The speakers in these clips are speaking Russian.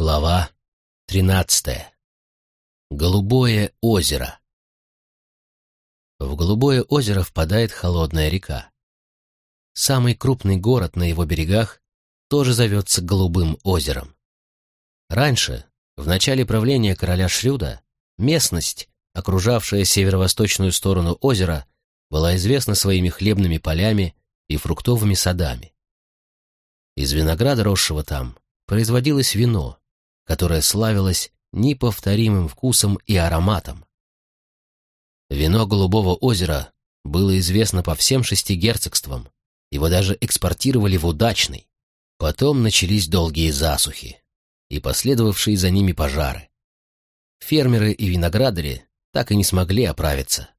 Глава тринадцатая. Голубое озеро. В Голубое озеро впадает холодная река. Самый крупный город на его берегах тоже зовется Голубым озером. Раньше, в начале правления короля Шрюда, местность, окружавшая северо-восточную сторону озера, была известна своими хлебными полями и фруктовыми садами. Из винограда, росшего там, производилось вино, которое славилось неповторимым вкусом и ароматом. Вино Голубого озера было известно по всем шести герцогствам, его даже экспортировали в удачный. Потом начались долгие засухи и последовавшие за ними пожары. Фермеры и виноградари так и не смогли оправиться.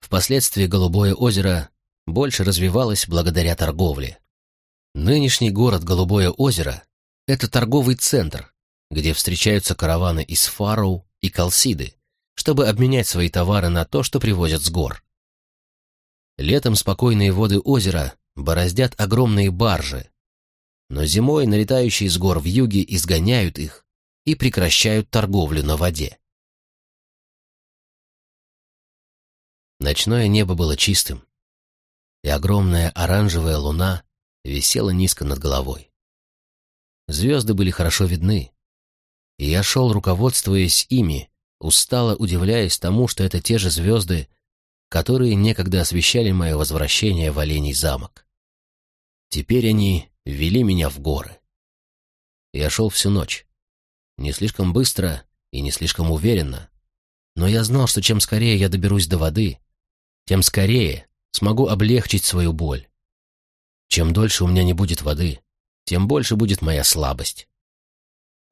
Впоследствии Голубое озеро больше развивалось благодаря торговле. Нынешний город Голубое озеро — это торговый центр, где встречаются караваны из Фароу и Калсиды, чтобы обменять свои товары на то, что привозят с гор. Летом спокойные воды озера бороздят огромные баржи, но зимой налетающие с гор в юге изгоняют их и прекращают торговлю на воде. Ночное небо было чистым, и огромная оранжевая луна висела низко над головой. Звезды были хорошо видны, и я шел, руководствуясь ими, устало удивляясь тому, что это те же звезды, которые некогда освещали мое возвращение в Оленей замок. Теперь они вели меня в горы. Я шел всю ночь. Не слишком быстро и не слишком уверенно, но я знал, что чем скорее я доберусь до воды, тем скорее смогу облегчить свою боль. Чем дольше у меня не будет воды, тем больше будет моя слабость.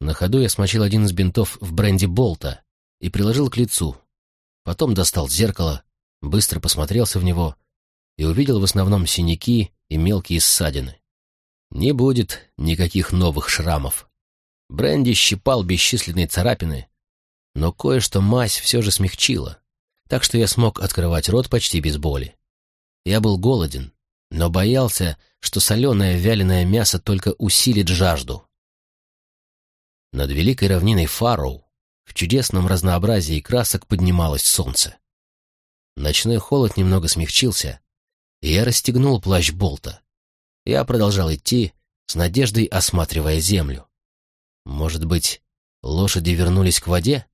На ходу я смочил один из бинтов в бренде Болта и приложил к лицу. Потом достал зеркало, быстро посмотрелся в него и увидел в основном синяки и мелкие ссадины. Не будет никаких новых шрамов. Бренди щипал бесчисленные царапины, но кое-что мазь все же смягчила, так что я смог открывать рот почти без боли. Я был голоден, но боялся, что соленое вяленое мясо только усилит жажду. Над великой равниной Фароу в чудесном разнообразии красок поднималось солнце. Ночной холод немного смягчился, и я расстегнул плащ болта. Я продолжал идти, с надеждой осматривая землю. Может быть, лошади вернулись к воде?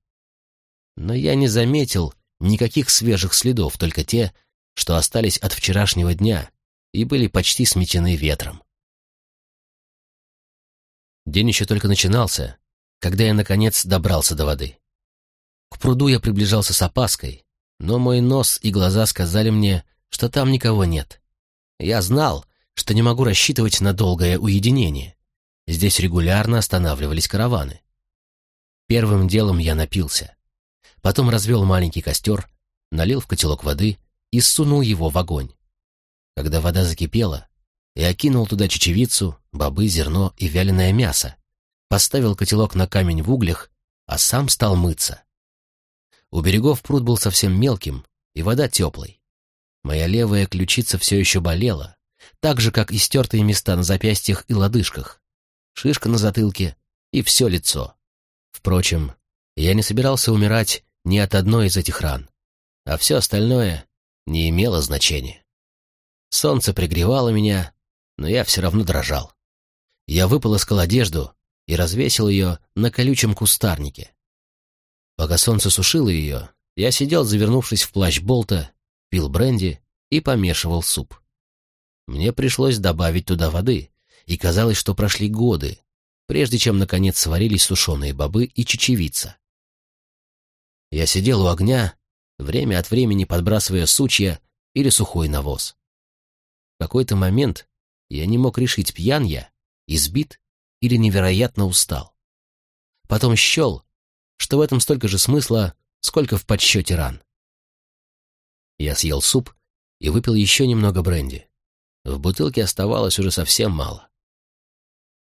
Но я не заметил никаких свежих следов, только те, что остались от вчерашнего дня и были почти сметены ветром. День еще только начинался, когда я, наконец, добрался до воды. К пруду я приближался с опаской, но мой нос и глаза сказали мне, что там никого нет. Я знал, что не могу рассчитывать на долгое уединение. Здесь регулярно останавливались караваны. Первым делом я напился. Потом развел маленький костер, налил в котелок воды и сунул его в огонь. Когда вода закипела, я кинул туда чечевицу, бобы, зерно и вяленое мясо, поставил котелок на камень в углях, а сам стал мыться. У берегов пруд был совсем мелким, и вода теплой. Моя левая ключица все еще болела, так же, как и стертые места на запястьях и лодыжках, шишка на затылке и все лицо. Впрочем, я не собирался умирать ни от одной из этих ран, а все остальное не имело значения. Солнце пригревало меня, но я все равно дрожал. Я выполоскал одежду и развесил ее на колючем кустарнике. Пока солнце сушило ее, я сидел, завернувшись в плащ болта, пил бренди и помешивал суп. Мне пришлось добавить туда воды, и казалось, что прошли годы, прежде чем, наконец, сварились сушеные бобы и чечевица. Я сидел у огня, время от времени подбрасывая сучья или сухой навоз. В какой-то момент я не мог решить, пьян я, избит или невероятно устал. Потом счел, что в этом столько же смысла, сколько в подсчете ран. Я съел суп и выпил еще немного бренди. В бутылке оставалось уже совсем мало.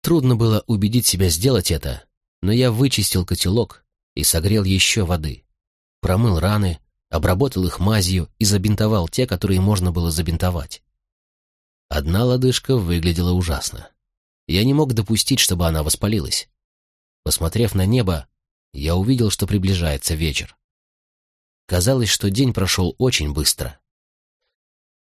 Трудно было убедить себя сделать это, но я вычистил котелок и согрел еще воды, промыл раны, обработал их мазью и забинтовал те, которые можно было забинтовать. Одна лодыжка выглядела ужасно. Я не мог допустить, чтобы она воспалилась. Посмотрев на небо, я увидел, что приближается вечер. Казалось, что день прошел очень быстро.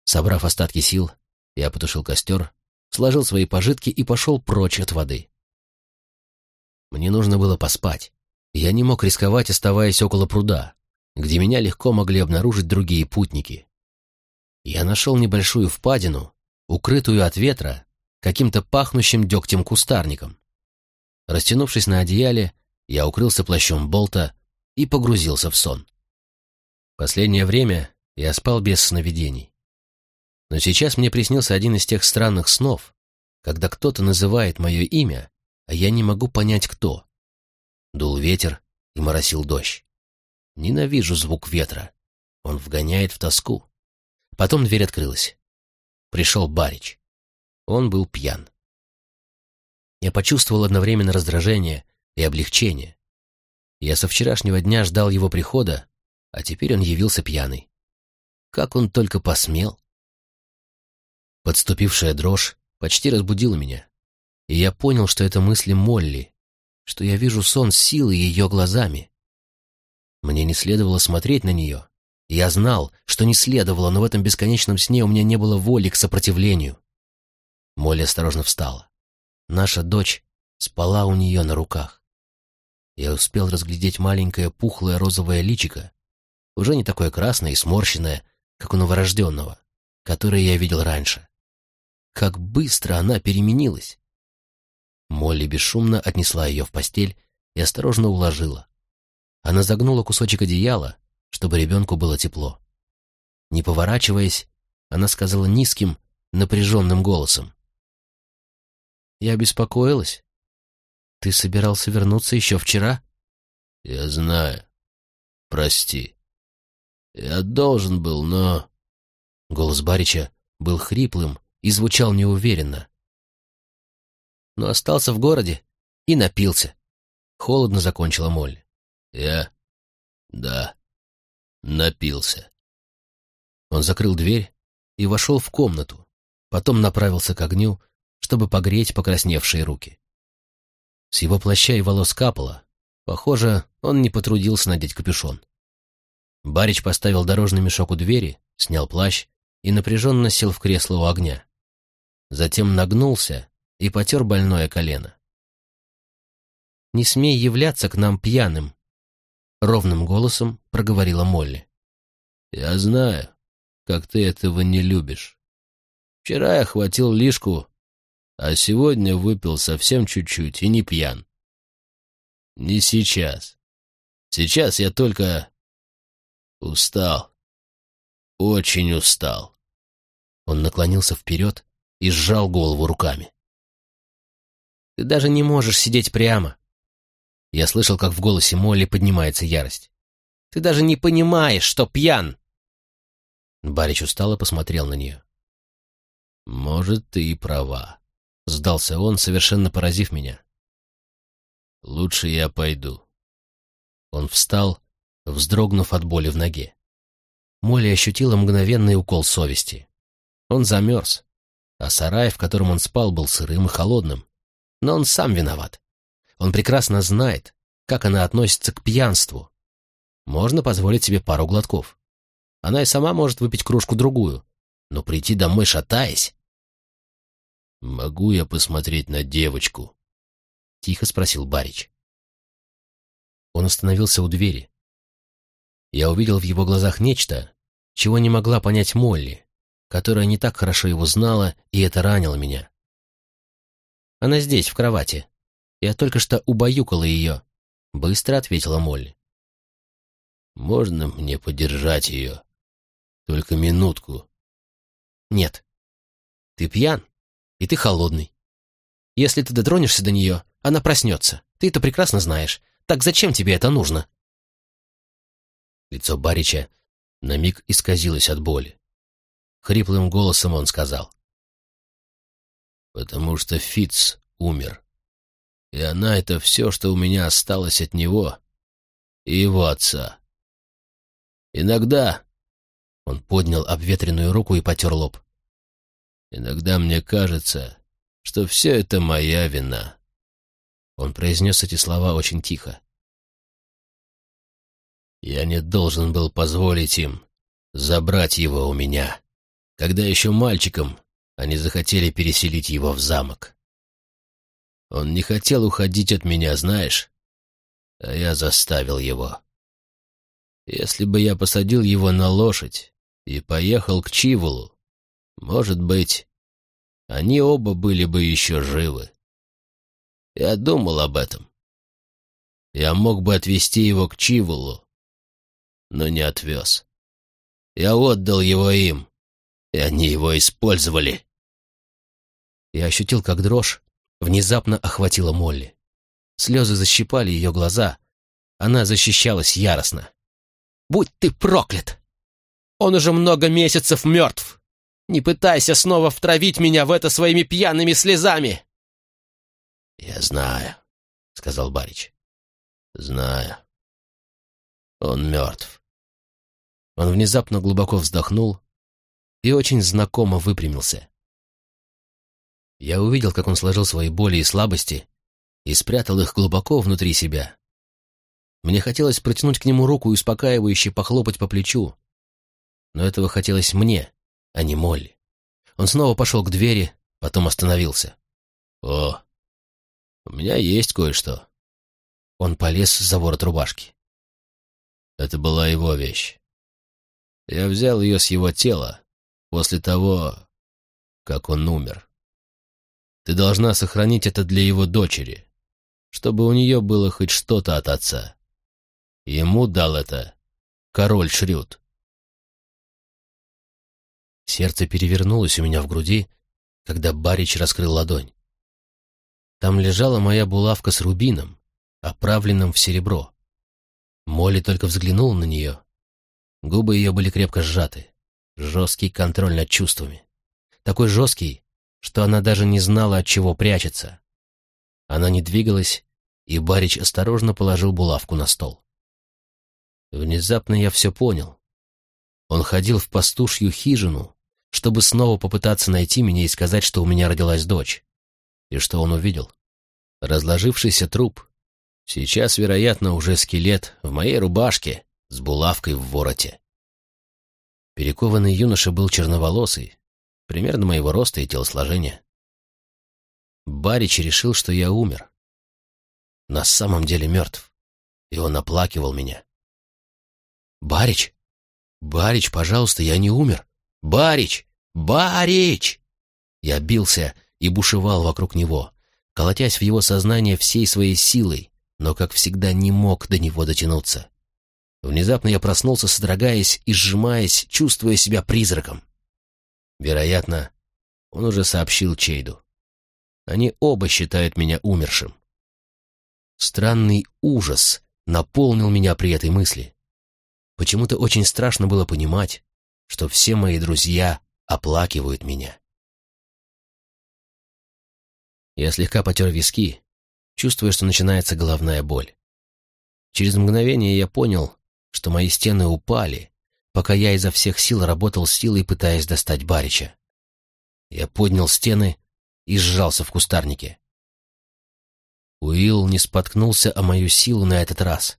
Собрав остатки сил, я потушил костер, сложил свои пожитки и пошел прочь от воды. Мне нужно было поспать. Я не мог рисковать, оставаясь около пруда, где меня легко могли обнаружить другие путники. Я нашел небольшую впадину, укрытую от ветра, каким-то пахнущим дегтем кустарником. Растянувшись на одеяле, я укрылся плащом болта и погрузился в сон. Последнее время я спал без сновидений. Но сейчас мне приснился один из тех странных снов, когда кто-то называет мое имя, а я не могу понять, кто. Дул ветер и моросил дождь. Ненавижу звук ветра. Он вгоняет в тоску. Потом дверь открылась. Пришел Барич. Он был пьян. Я почувствовал одновременно раздражение и облегчение. Я со вчерашнего дня ждал его прихода, а теперь он явился пьяный. Как он только посмел. Подступившая дрожь почти разбудила меня, и я понял, что это мысли Молли, что я вижу сон силы ее глазами. Мне не следовало смотреть на нее. Я знал, что не следовало, но в этом бесконечном сне у меня не было воли к сопротивлению. Молли осторожно встала. Наша дочь спала у нее на руках. Я успел разглядеть маленькое пухлое розовое личико, уже не такое красное и сморщенное, как у новорожденного, которое я видел раньше. Как быстро она переменилась! Молли бесшумно отнесла ее в постель и осторожно уложила. Она загнула кусочек одеяла, чтобы ребенку было тепло. Не поворачиваясь, она сказала низким, напряженным голосом. Я беспокоилась. Ты собирался вернуться еще вчера? Я знаю. Прости. Я должен был, но... Голос Барича был хриплым и звучал неуверенно. Но остался в городе и напился. Холодно закончила Молли. Я... да, напился. Он закрыл дверь и вошел в комнату, потом направился к огню, чтобы погреть покрасневшие руки. С его плаща и волос капало. Похоже, он не потрудился надеть капюшон. Барич поставил дорожный мешок у двери, снял плащ и напряженно сел в кресло у огня. Затем нагнулся и потер больное колено. «Не смей являться к нам пьяным», — ровным голосом проговорила Молли. «Я знаю, как ты этого не любишь. Вчера я хватил лишку а сегодня выпил совсем чуть-чуть и не пьян. Не сейчас. Сейчас я только устал. Очень устал. Он наклонился вперед и сжал голову руками. Ты даже не можешь сидеть прямо. Я слышал, как в голосе Молли поднимается ярость. Ты даже не понимаешь, что пьян. Барич устало посмотрел на нее. Может, ты и права. Сдался он, совершенно поразив меня. «Лучше я пойду». Он встал, вздрогнув от боли в ноге. Молли ощутила мгновенный укол совести. Он замерз, а сарай, в котором он спал, был сырым и холодным. Но он сам виноват. Он прекрасно знает, как она относится к пьянству. Можно позволить себе пару глотков. Она и сама может выпить кружку-другую, но прийти домой шатаясь «Могу я посмотреть на девочку?» — тихо спросил Барич. Он остановился у двери. Я увидел в его глазах нечто, чего не могла понять Молли, которая не так хорошо его знала, и это ранило меня. «Она здесь, в кровати. Я только что убаюкала ее», — быстро ответила Молли. «Можно мне подержать ее? Только минутку». «Нет. Ты пьян?» И ты холодный. Если ты дотронешься до нее, она проснется. Ты это прекрасно знаешь. Так зачем тебе это нужно?» Лицо Барича на миг исказилось от боли. Хриплым голосом он сказал. «Потому что Фиц умер. И она — это все, что у меня осталось от него и его отца. Иногда...» Он поднял обветренную руку и потер лоб. Иногда мне кажется, что все это моя вина. Он произнес эти слова очень тихо. «Я не должен был позволить им забрать его у меня, когда еще мальчиком они захотели переселить его в замок. Он не хотел уходить от меня, знаешь, а я заставил его. Если бы я посадил его на лошадь и поехал к Чивулу, может быть, они оба были бы еще живы. Я думал об этом. Я мог бы отвезти его к Чивулу, но не отвез. Я отдал его им, и они его использовали. Я ощутил, как дрожь внезапно охватила Молли. Слезы защипали ее глаза. Она защищалась яростно. «Будь ты проклят! Он уже много месяцев мертв! Не пытайся снова втравить меня в это своими пьяными слезами!» «Я знаю», — сказал Барич. «Знаю. Он мертв». Он внезапно глубоко вздохнул и очень знакомо выпрямился. Я увидел, как он сложил свои боли и слабости и спрятал их глубоко внутри себя. Мне хотелось протянуть к нему руку и успокаивающе похлопать по плечу. Но этого хотелось мне, а не Молли. Он снова пошел к двери, потом остановился. «О, у меня есть кое-что». Он полез за ворот рубашки. Это была его вещь. Я взял ее с его тела после того, как он умер. Ты должна сохранить это для его дочери, чтобы у нее было хоть что-то от отца. Ему дал это король Шрюд. Сердце перевернулось у меня в груди, когда Барич раскрыл ладонь. Там лежала моя булавка с рубином, оправленным в серебро. Молли только взглянул на нее. Губы ее были крепко сжаты. Жесткий контроль над чувствами. Такой жесткий, что она даже не знала, от чего прячется. Она не двигалась, и Барич осторожно положил булавку на стол. Внезапно я все понял. Он ходил в пастушью хижину, чтобы снова попытаться найти меня и сказать, что у меня родилась дочь. И что он увидел? Разложившийся труп. Сейчас, вероятно, уже скелет в моей рубашке с булавкой в вороте. Перекованный юноша был черноволосый, примерно моего роста и телосложения. Барич решил, что я умер. На самом деле мертв, и он оплакивал меня. «Барич! Барич, пожалуйста, я не умер! Барич! Барич!» Я бился и бушевал вокруг него, колотясь в его сознание всей своей силой, но, как всегда, не мог до него дотянуться. Внезапно я проснулся, содрогаясь и сжимаясь, чувствуя себя призраком. Вероятно, он уже сообщил Чейду. Они оба считают меня умершим. Странный ужас наполнил меня при этой мысли. Почему-то очень страшно было понимать, что все мои друзья оплакивают меня. Я слегка потер виски, чувствуя, что начинается головная боль. Через мгновение я понял, что мои стены упали, пока я изо всех сил работал силой, пытаясь достать Барича. Я поднял стены и сжался в кустарнике. Уилл не споткнулся о мою силу на этот раз,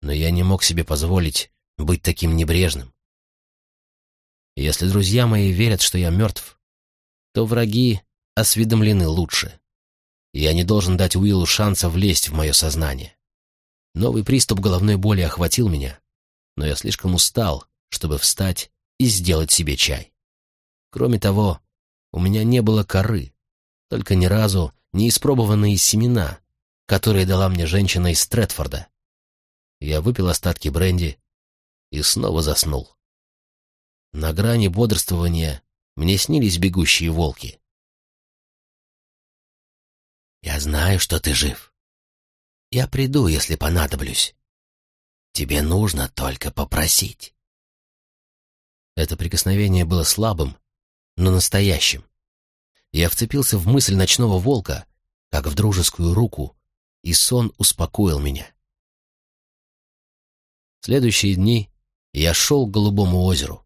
но я не мог себе позволить быть таким небрежным. Если друзья мои верят, что я мертв, то враги осведомлены лучше. Я не должен дать Уиллу шанса влезть в мое сознание. Новый приступ головной боли охватил меня, но я слишком устал, чтобы встать и сделать себе чай. Кроме того, у меня не было коры, только ни разу не испробованные семена, которые дала мне женщина из Стрэдфорда. Я выпил остатки бренди и снова заснул. На грани бодрствования мне снились бегущие волки. «Я знаю, что ты жив. Я приду, если понадоблюсь. Тебе нужно только попросить. Это прикосновение было слабым, но настоящим. Я вцепился в мысль ночного волка, как в дружескую руку, и сон успокоил меня. Следующие дни я шел к Голубому озеру.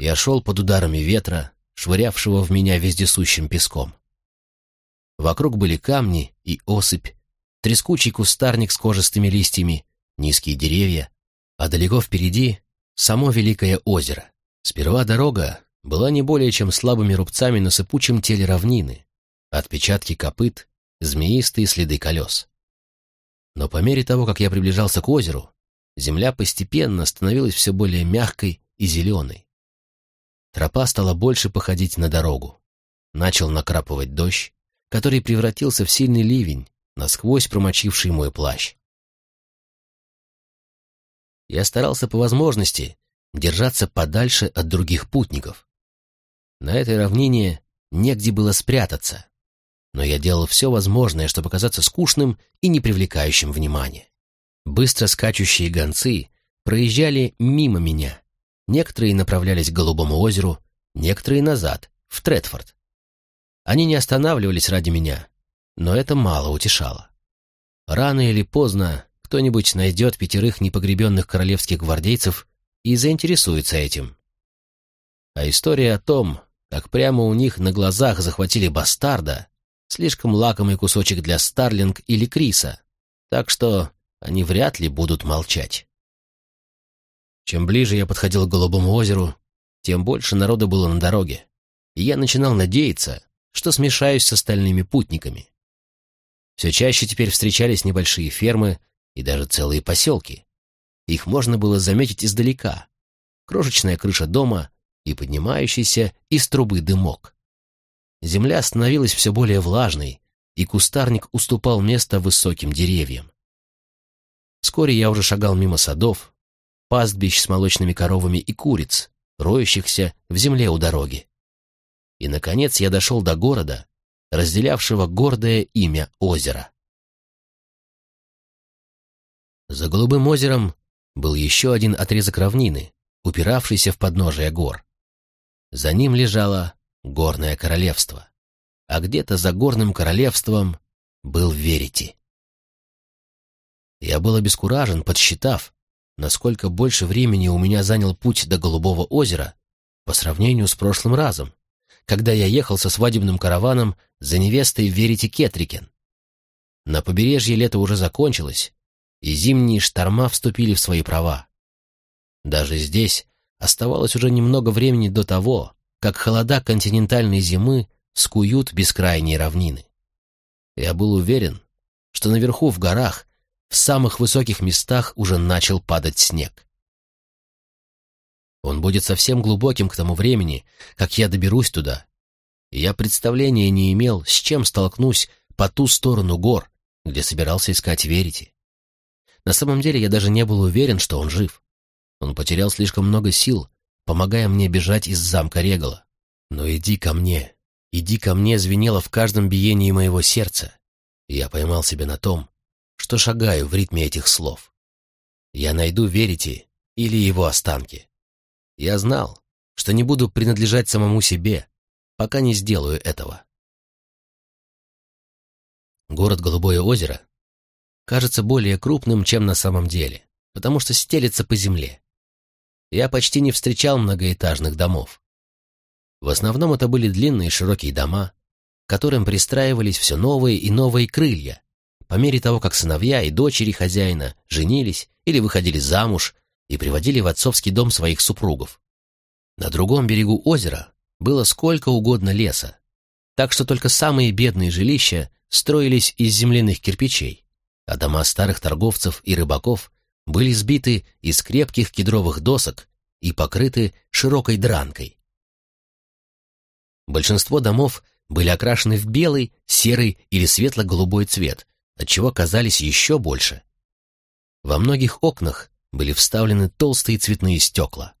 Я шел под ударами ветра, швырявшего в меня вездесущим песком. Вокруг были камни и осыпь трескучий кустарник с кожистыми листьями, низкие деревья, а далеко впереди само Великое озеро. Сперва дорога была не более чем слабыми рубцами на сыпучем теле равнины, отпечатки копыт, змеистые следы колес. Но по мере того, как я приближался к озеру, земля постепенно становилась все более мягкой и зеленой. Тропа стала больше походить на дорогу. Начал накрапывать дождь, который превратился в сильный ливень, насквозь промочивший мой плащ. Я старался по возможности держаться подальше от других путников. На этой равнине негде было спрятаться, но я делал все возможное, чтобы казаться скучным и не привлекающим внимания. Быстро скачущие гонцы проезжали мимо меня. Некоторые направлялись к Голубому озеру, некоторые назад, в Третфорд. Они не останавливались ради меня, но это мало утешало. Рано или поздно кто-нибудь найдет пятерых непогребенных королевских гвардейцев и заинтересуется этим. А история о том, как прямо у них на глазах захватили бастарда, слишком лакомый кусочек для Старлинг или Криса, так что они вряд ли будут молчать. Чем ближе я подходил к Голубому озеру, тем больше народа было на дороге, и я начинал надеяться, что смешаюсь с остальными путниками. Все чаще теперь встречались небольшие фермы и даже целые поселки. Их можно было заметить издалека. Крошечная крыша дома и поднимающийся из трубы дымок. Земля становилась все более влажной, и кустарник уступал место высоким деревьям. Вскоре я уже шагал мимо садов, пастбищ с молочными коровами и куриц, роющихся в земле у дороги. И, наконец, я дошел до города, разделявшего гордое имя озера. За Голубым озером был еще один отрезок равнины, упиравшийся в подножие гор. За ним лежало горное королевство, а где-то за горным королевством был Верити. Я был обескуражен, подсчитав, насколько больше времени у меня занял путь до Голубого озера по сравнению с прошлым разом, когда я ехал со свадебным караваном за невестой Верити Кетрикен. На побережье лето уже закончилось, и зимние шторма вступили в свои права. Даже здесь оставалось уже немного времени до того, как холода континентальной зимы скуют бескрайние равнины. Я был уверен, что наверху в горах, в самых высоких местах уже начал падать снег. Он будет совсем глубоким к тому времени, как я доберусь туда. Я представления не имел, с чем столкнусь по ту сторону гор, где собирался искать Верите. На самом деле я даже не был уверен, что он жив. Он потерял слишком много сил, помогая мне бежать из замка Регала. «Но иди ко мне, иди ко мне» звенело в каждом биении моего сердца. Я поймал себя на том, что шагаю в ритме этих слов. Я найду Верите или его останки. Я знал, что не буду принадлежать самому себе, пока не сделаю этого. Город Голубое озеро кажется более крупным, чем на самом деле, потому что стелется по земле я почти не встречал многоэтажных домов. В основном это были длинные широкие дома, к которым пристраивались все новые и новые крылья, по мере того, как сыновья и дочери хозяина женились или выходили замуж и приводили в отцовский дом своих супругов. На другом берегу озера было сколько угодно леса, так что только самые бедные жилища строились из земляных кирпичей, а дома старых торговцев и рыбаков были сбиты из крепких кедровых досок и покрыты широкой дранкой. Большинство домов были окрашены в белый, серый или светло-голубой цвет, отчего казались еще больше. Во многих окнах были вставлены толстые цветные стекла.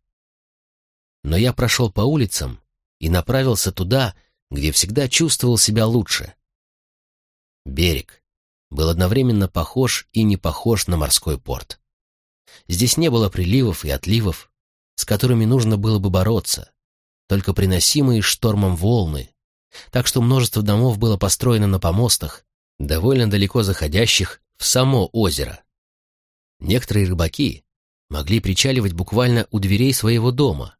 Но я прошел по улицам и направился туда, где всегда чувствовал себя лучше. Берег был одновременно похож и не похож на морской порт. Здесь не было приливов и отливов, с которыми нужно было бы бороться, только приносимые штормом волны, так что множество домов было построено на помостах, довольно далеко заходящих в само озеро. Некоторые рыбаки могли причаливать буквально у дверей своего дома,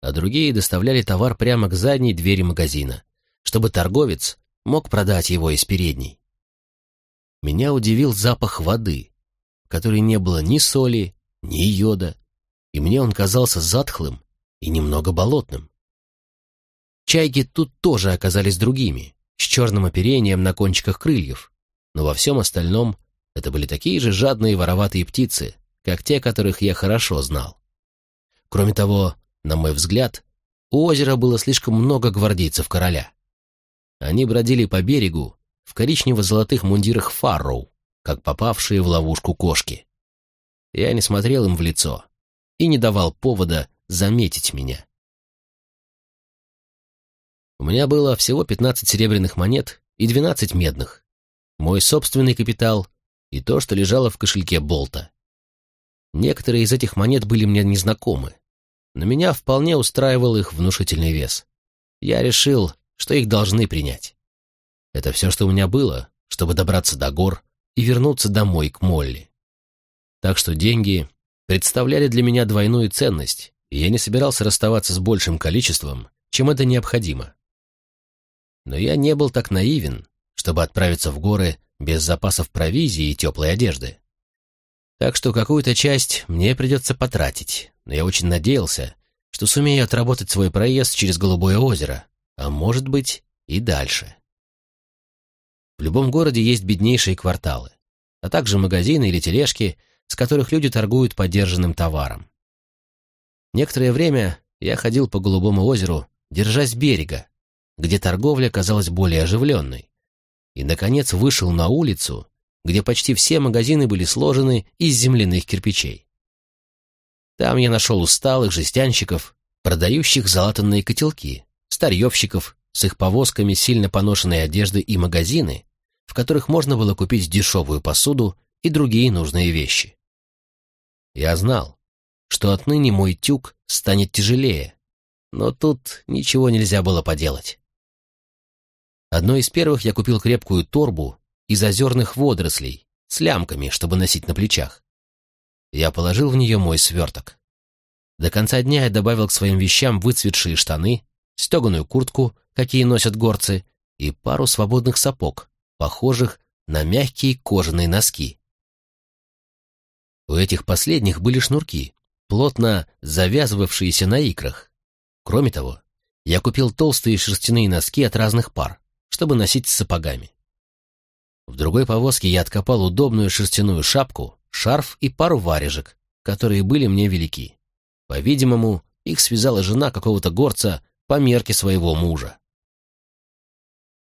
а другие доставляли товар прямо к задней двери магазина, чтобы торговец мог продать его из передней. меня удивил запах воды, в которой не было ни соли, ни йода, и мне он казался затхлым и немного болотным. Чайки тут тоже оказались другими, с черным оперением на кончиках крыльев, но во всем остальном это были такие же жадные вороватые птицы, как те, которых я хорошо знал. Кроме того, на мой взгляд, у озера было слишком много гвардейцев короля. Они бродили по берегу в коричнево-золотых мундирах фарроу, как попавшие в ловушку кошки. Я не смотрел им в лицо и не давал повода заметить меня. У меня было всего 15 серебряных монет и 12 медных. Мой собственный капитал и то, что лежало в кошельке Болта. Некоторые из этих монет были мне незнакомы, но меня вполне устраивал их внушительный вес. Я решил, что их должны принять. Это все, что у меня было, чтобы добраться до гор и вернуться домой к Молли. Так что деньги представляли для меня двойную ценность, и я не собирался расставаться с большим количеством, чем это необходимо. Но я не был так наивен, чтобы отправиться в горы без запасов провизии и теплой одежды. Так что какую-то часть мне придется потратить, но я очень надеялся, что сумею отработать свой проезд через Голубое озеро, а может быть и дальше. В любом городе есть беднейшие кварталы, а также магазины или тележки, с которых люди торгуют подержанным товаром. Некоторое время я ходил по Голубому озеру, держась берега, где торговля казалась более оживленной, и, наконец, вышел на улицу, где почти все магазины были сложены из земляных кирпичей. Там я нашел усталых жестянщиков, продающих залатанные котелки, старьевщиков с их повозками сильно поношенной одежды и магазины, в которых можно было купить дешевую посуду и другие нужные вещи. Я знал, что отныне мой тюк станет тяжелее, но тут ничего нельзя было поделать. Одной из первых я купил крепкую торбу из озерных водорослей с лямками, чтобы носить на плечах. Я положил в нее мой сверток. До конца дня я добавил к своим вещам выцветшие штаны, стеганую куртку, какие носят горцы, и пару свободных сапог, похожих на мягкие кожаные носки. У этих последних были шнурки, плотно завязывавшиеся на икрах. Кроме того, я купил толстые шерстяные носки от разных пар, чтобы носить с сапогами. В другой повозке я откопал удобную шерстяную шапку, шарф и пару варежек, которые были мне велики. По-видимому, их связала жена какого-то горца по мерке своего мужа.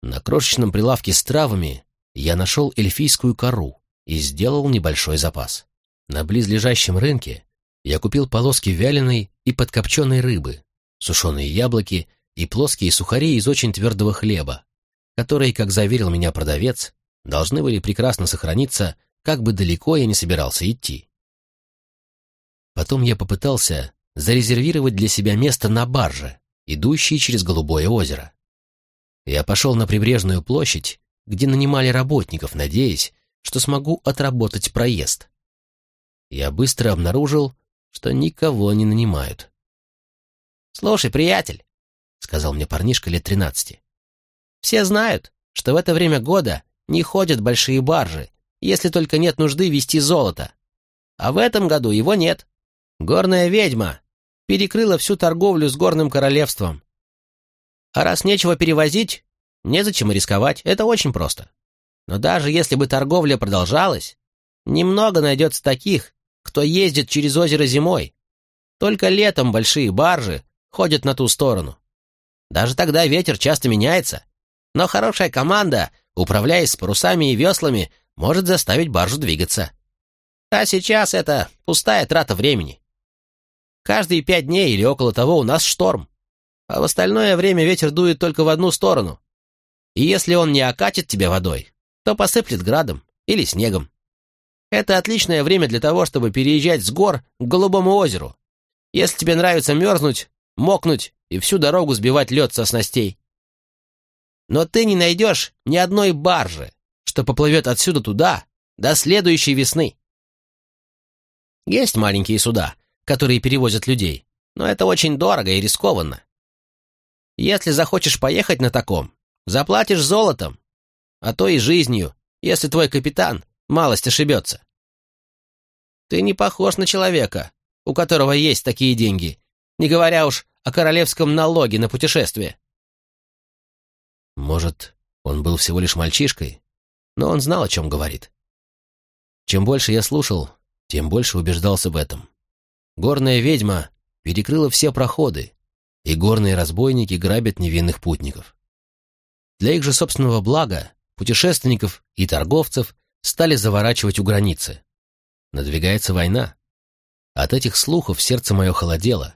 На крошечном прилавке с травами я нашел эльфийскую кору и сделал небольшой запас. На близлежащем рынке я купил полоски вяленой и подкопченной рыбы, сушеные яблоки и плоские сухари из очень твердого хлеба, которые, как заверил меня продавец, должны были прекрасно сохраниться, как бы далеко я не собирался идти. Потом я попытался зарезервировать для себя место на барже, идущей через Голубое озеро. Я пошел на прибрежную площадь, где нанимали работников, надеясь, что смогу отработать проезд. Я быстро обнаружил, что никого не нанимают. «Слушай, приятель», — сказал мне парнишка лет тринадцати, — «все знают, что в это время года не ходят большие баржи, если только нет нужды вести золото. А в этом году его нет. Горная ведьма перекрыла всю торговлю с горным королевством. А раз нечего перевозить, незачем рисковать, это очень просто. Но даже если бы торговля продолжалась, немного найдется таких, кто ездит через озеро зимой. Только летом большие баржи ходят на ту сторону. Даже тогда ветер часто меняется, но хорошая команда управляясь парусами и веслами, может заставить баржу двигаться. А сейчас это пустая трата времени. Каждые пять дней или около того у нас шторм, а в остальное время ветер дует только в одну сторону. И если он не окатит тебя водой, то посыплет градом или снегом. Это отличное время для того, чтобы переезжать с гор к Голубому озеру. Если тебе нравится мерзнуть, мокнуть и всю дорогу сбивать лед со снастей. Но ты не найдешь ни одной баржи, что поплывет отсюда туда до следующей весны. Есть маленькие суда, которые перевозят людей, но это очень дорого и рискованно. Если захочешь поехать на таком, заплатишь золотом, а то и жизнью, если твой капитан малость ошибется. Ты не похож на человека, у которого есть такие деньги, не говоря уж о королевском налоге на путешествие. Может, он был всего лишь мальчишкой, но он знал, о чем говорит. Чем больше я слушал, тем больше убеждался в этом. Горная ведьма перекрыла все проходы, и горные разбойники грабят невинных путников. Для их же собственного блага путешественников и торговцев стали заворачивать у границы. Надвигается война. От этих слухов сердце мое холодело,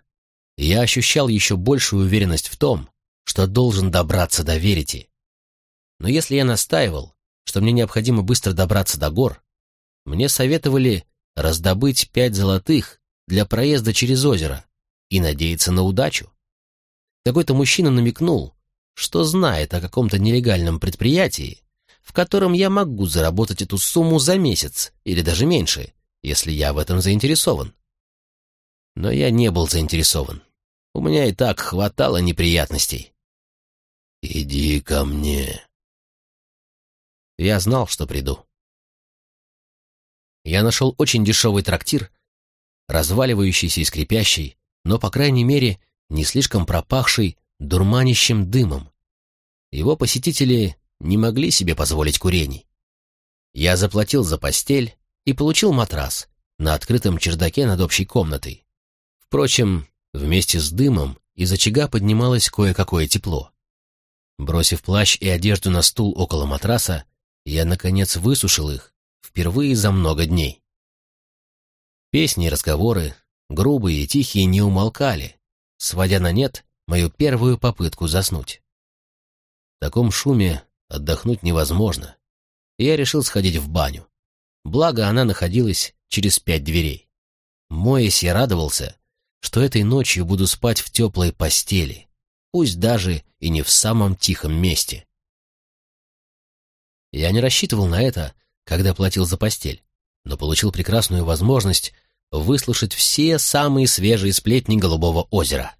и я ощущал еще большую уверенность в том, что должен добраться до Верити. Но если я настаивал, что мне необходимо быстро добраться до гор, мне советовали раздобыть пять золотых для проезда через озеро и надеяться на удачу. Какой-то мужчина намекнул, что знает о каком-то нелегальном предприятии, в котором я могу заработать эту сумму за месяц или даже меньше, если я в этом заинтересован. Но я не был заинтересован. У меня и так хватало неприятностей. «Иди ко мне». Я знал, что приду. Я нашел очень дешевый трактир, разваливающийся и скрипящий, но, по крайней мере, не слишком пропахший дурманящим дымом. Его посетители не могли себе позволить курений. Я заплатил за постель и получил матрас на открытом чердаке над общей комнатой. Впрочем, вместе с дымом из очага поднималось кое-какое тепло. Бросив плащ и одежду на стул около матраса, я, наконец, высушил их впервые за много дней. Песни и разговоры, грубые и тихие, не умолкали, сводя на нет мою первую попытку заснуть. В таком шуме отдохнуть невозможно, и я решил сходить в баню. Благо, она находилась через пять дверей. Моясь, я радовался, что этой ночью буду спать в теплой постели, пусть даже и не в самом тихом месте. Я не рассчитывал на это, когда платил за постель, но получил прекрасную возможность выслушать все самые свежие сплетни Голубого озера.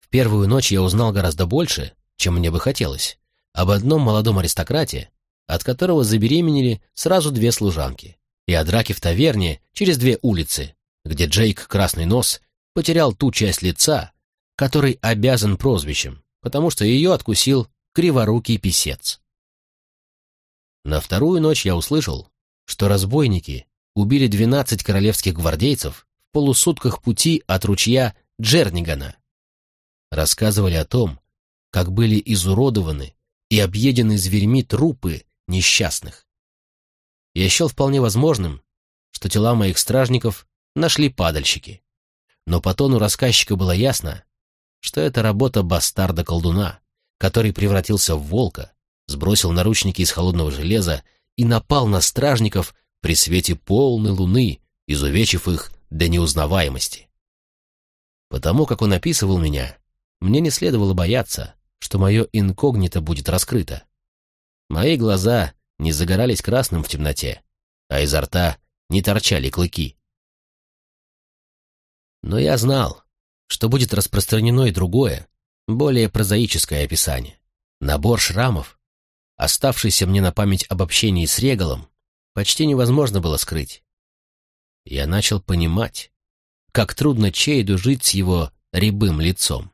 В первую ночь я узнал гораздо больше, чем мне бы хотелось, об одном молодом аристократе, от которого забеременели сразу две служанки, и о драке в таверне через две улицы, где Джейк Красный Нос потерял ту часть лица, который обязан прозвищем, потому что ее откусил криворукий писец. На вторую ночь я услышал, что разбойники убили двенадцать королевских гвардейцев в полусутках пути от ручья Джернигана. Рассказывали о том, как были изуродованы и объедены зверьми трупы несчастных. Я счел вполне возможным, что тела моих стражников нашли падальщики. Но по тону рассказчика было ясно, что это работа бастарда-колдуна, который превратился в волка, сбросил наручники из холодного железа и напал на стражников при свете полной луны, изувечив их до неузнаваемости. Потому как он описывал меня, мне не следовало бояться, что мое инкогнито будет раскрыто. Мои глаза не загорались красным в темноте, а изо рта не торчали клыки. Но я знал, что будет распространено и другое, более прозаическое описание. Набор шрамов, оставшийся мне на память об общении с Регалом, почти невозможно было скрыть. Я начал понимать, как трудно Чейду жить с его рябым лицом.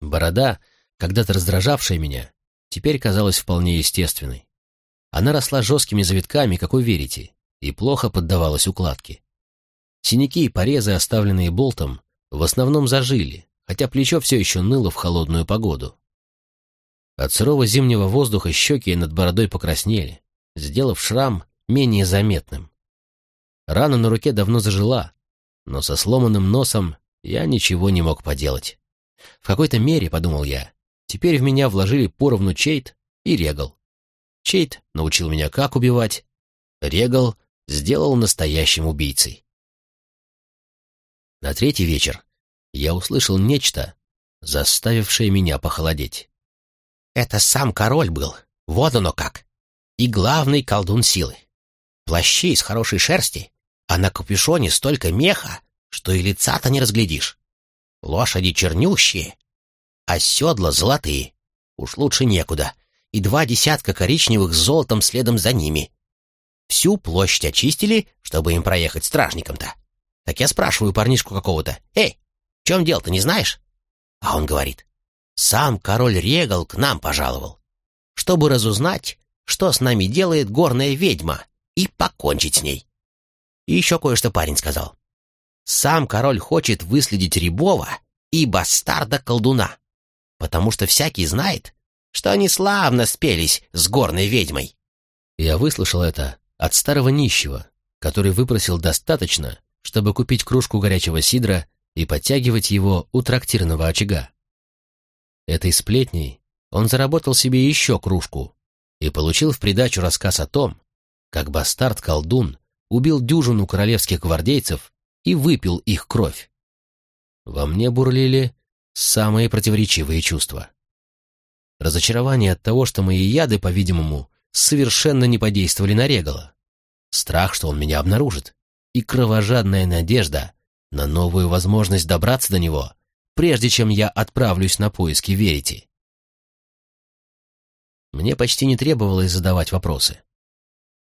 Борода, когда-то раздражавшая меня, теперь казалась вполне естественной. Она росла жесткими завитками, как вы верите, и плохо поддавалась укладке. Синяки и порезы, оставленные болтом, в основном зажили, хотя плечо все еще ныло в холодную погоду. От сырого зимнего воздуха щеки над бородой покраснели, сделав шрам менее заметным. Рана на руке давно зажила, но со сломанным носом я ничего не мог поделать. В какой-то мере, подумал я, теперь в меня вложили поровну Чейт и Регал. Чейт научил меня, как убивать. Регал сделал настоящим убийцей. На третий вечер я услышал нечто, заставившее меня похолодеть. Это сам король был, вот оно как. И главный колдун силы. Плащи из хорошей шерсти, а на капюшоне столько меха, что и лица-то не разглядишь. Лошади чернющие, а седла золотые. Уж лучше некуда. и два десятка коричневых с золотом следом за ними. Всю площадь очистили, чтобы им проехать стражникам-то. Так я спрашиваю парнишку какого-то, «Эй, в чем дело-то, не знаешь?» А он говорит, «Сам король Регал к нам пожаловал, чтобы разузнать, что с нами делает горная ведьма, и покончить с ней». И еще кое-что парень сказал. «Сам король хочет выследить Рябова и бастарда-колдуна, потому что всякий знает, что они славно спелись с горной ведьмой». Я выслушал это от старого нищего, который выпросил достаточно, чтобы купить кружку горячего сидра и подтягивать его у трактирного очага. Этой сплетней он заработал себе еще кружку и получил в придачу рассказ о том, как бастард-колдун убил дюжину королевских гвардейцев и выпил их кровь. Во мне бурлили самые противоречивые чувства. Разочарование от того, что мои яды, по-видимому, совершенно не подействовали на Регала. Страх, что он меня обнаружит, и кровожадная надежда на новую возможность добраться до него, прежде чем я отправлюсь на поиски Верити. Мне почти не требовалось задавать вопросы.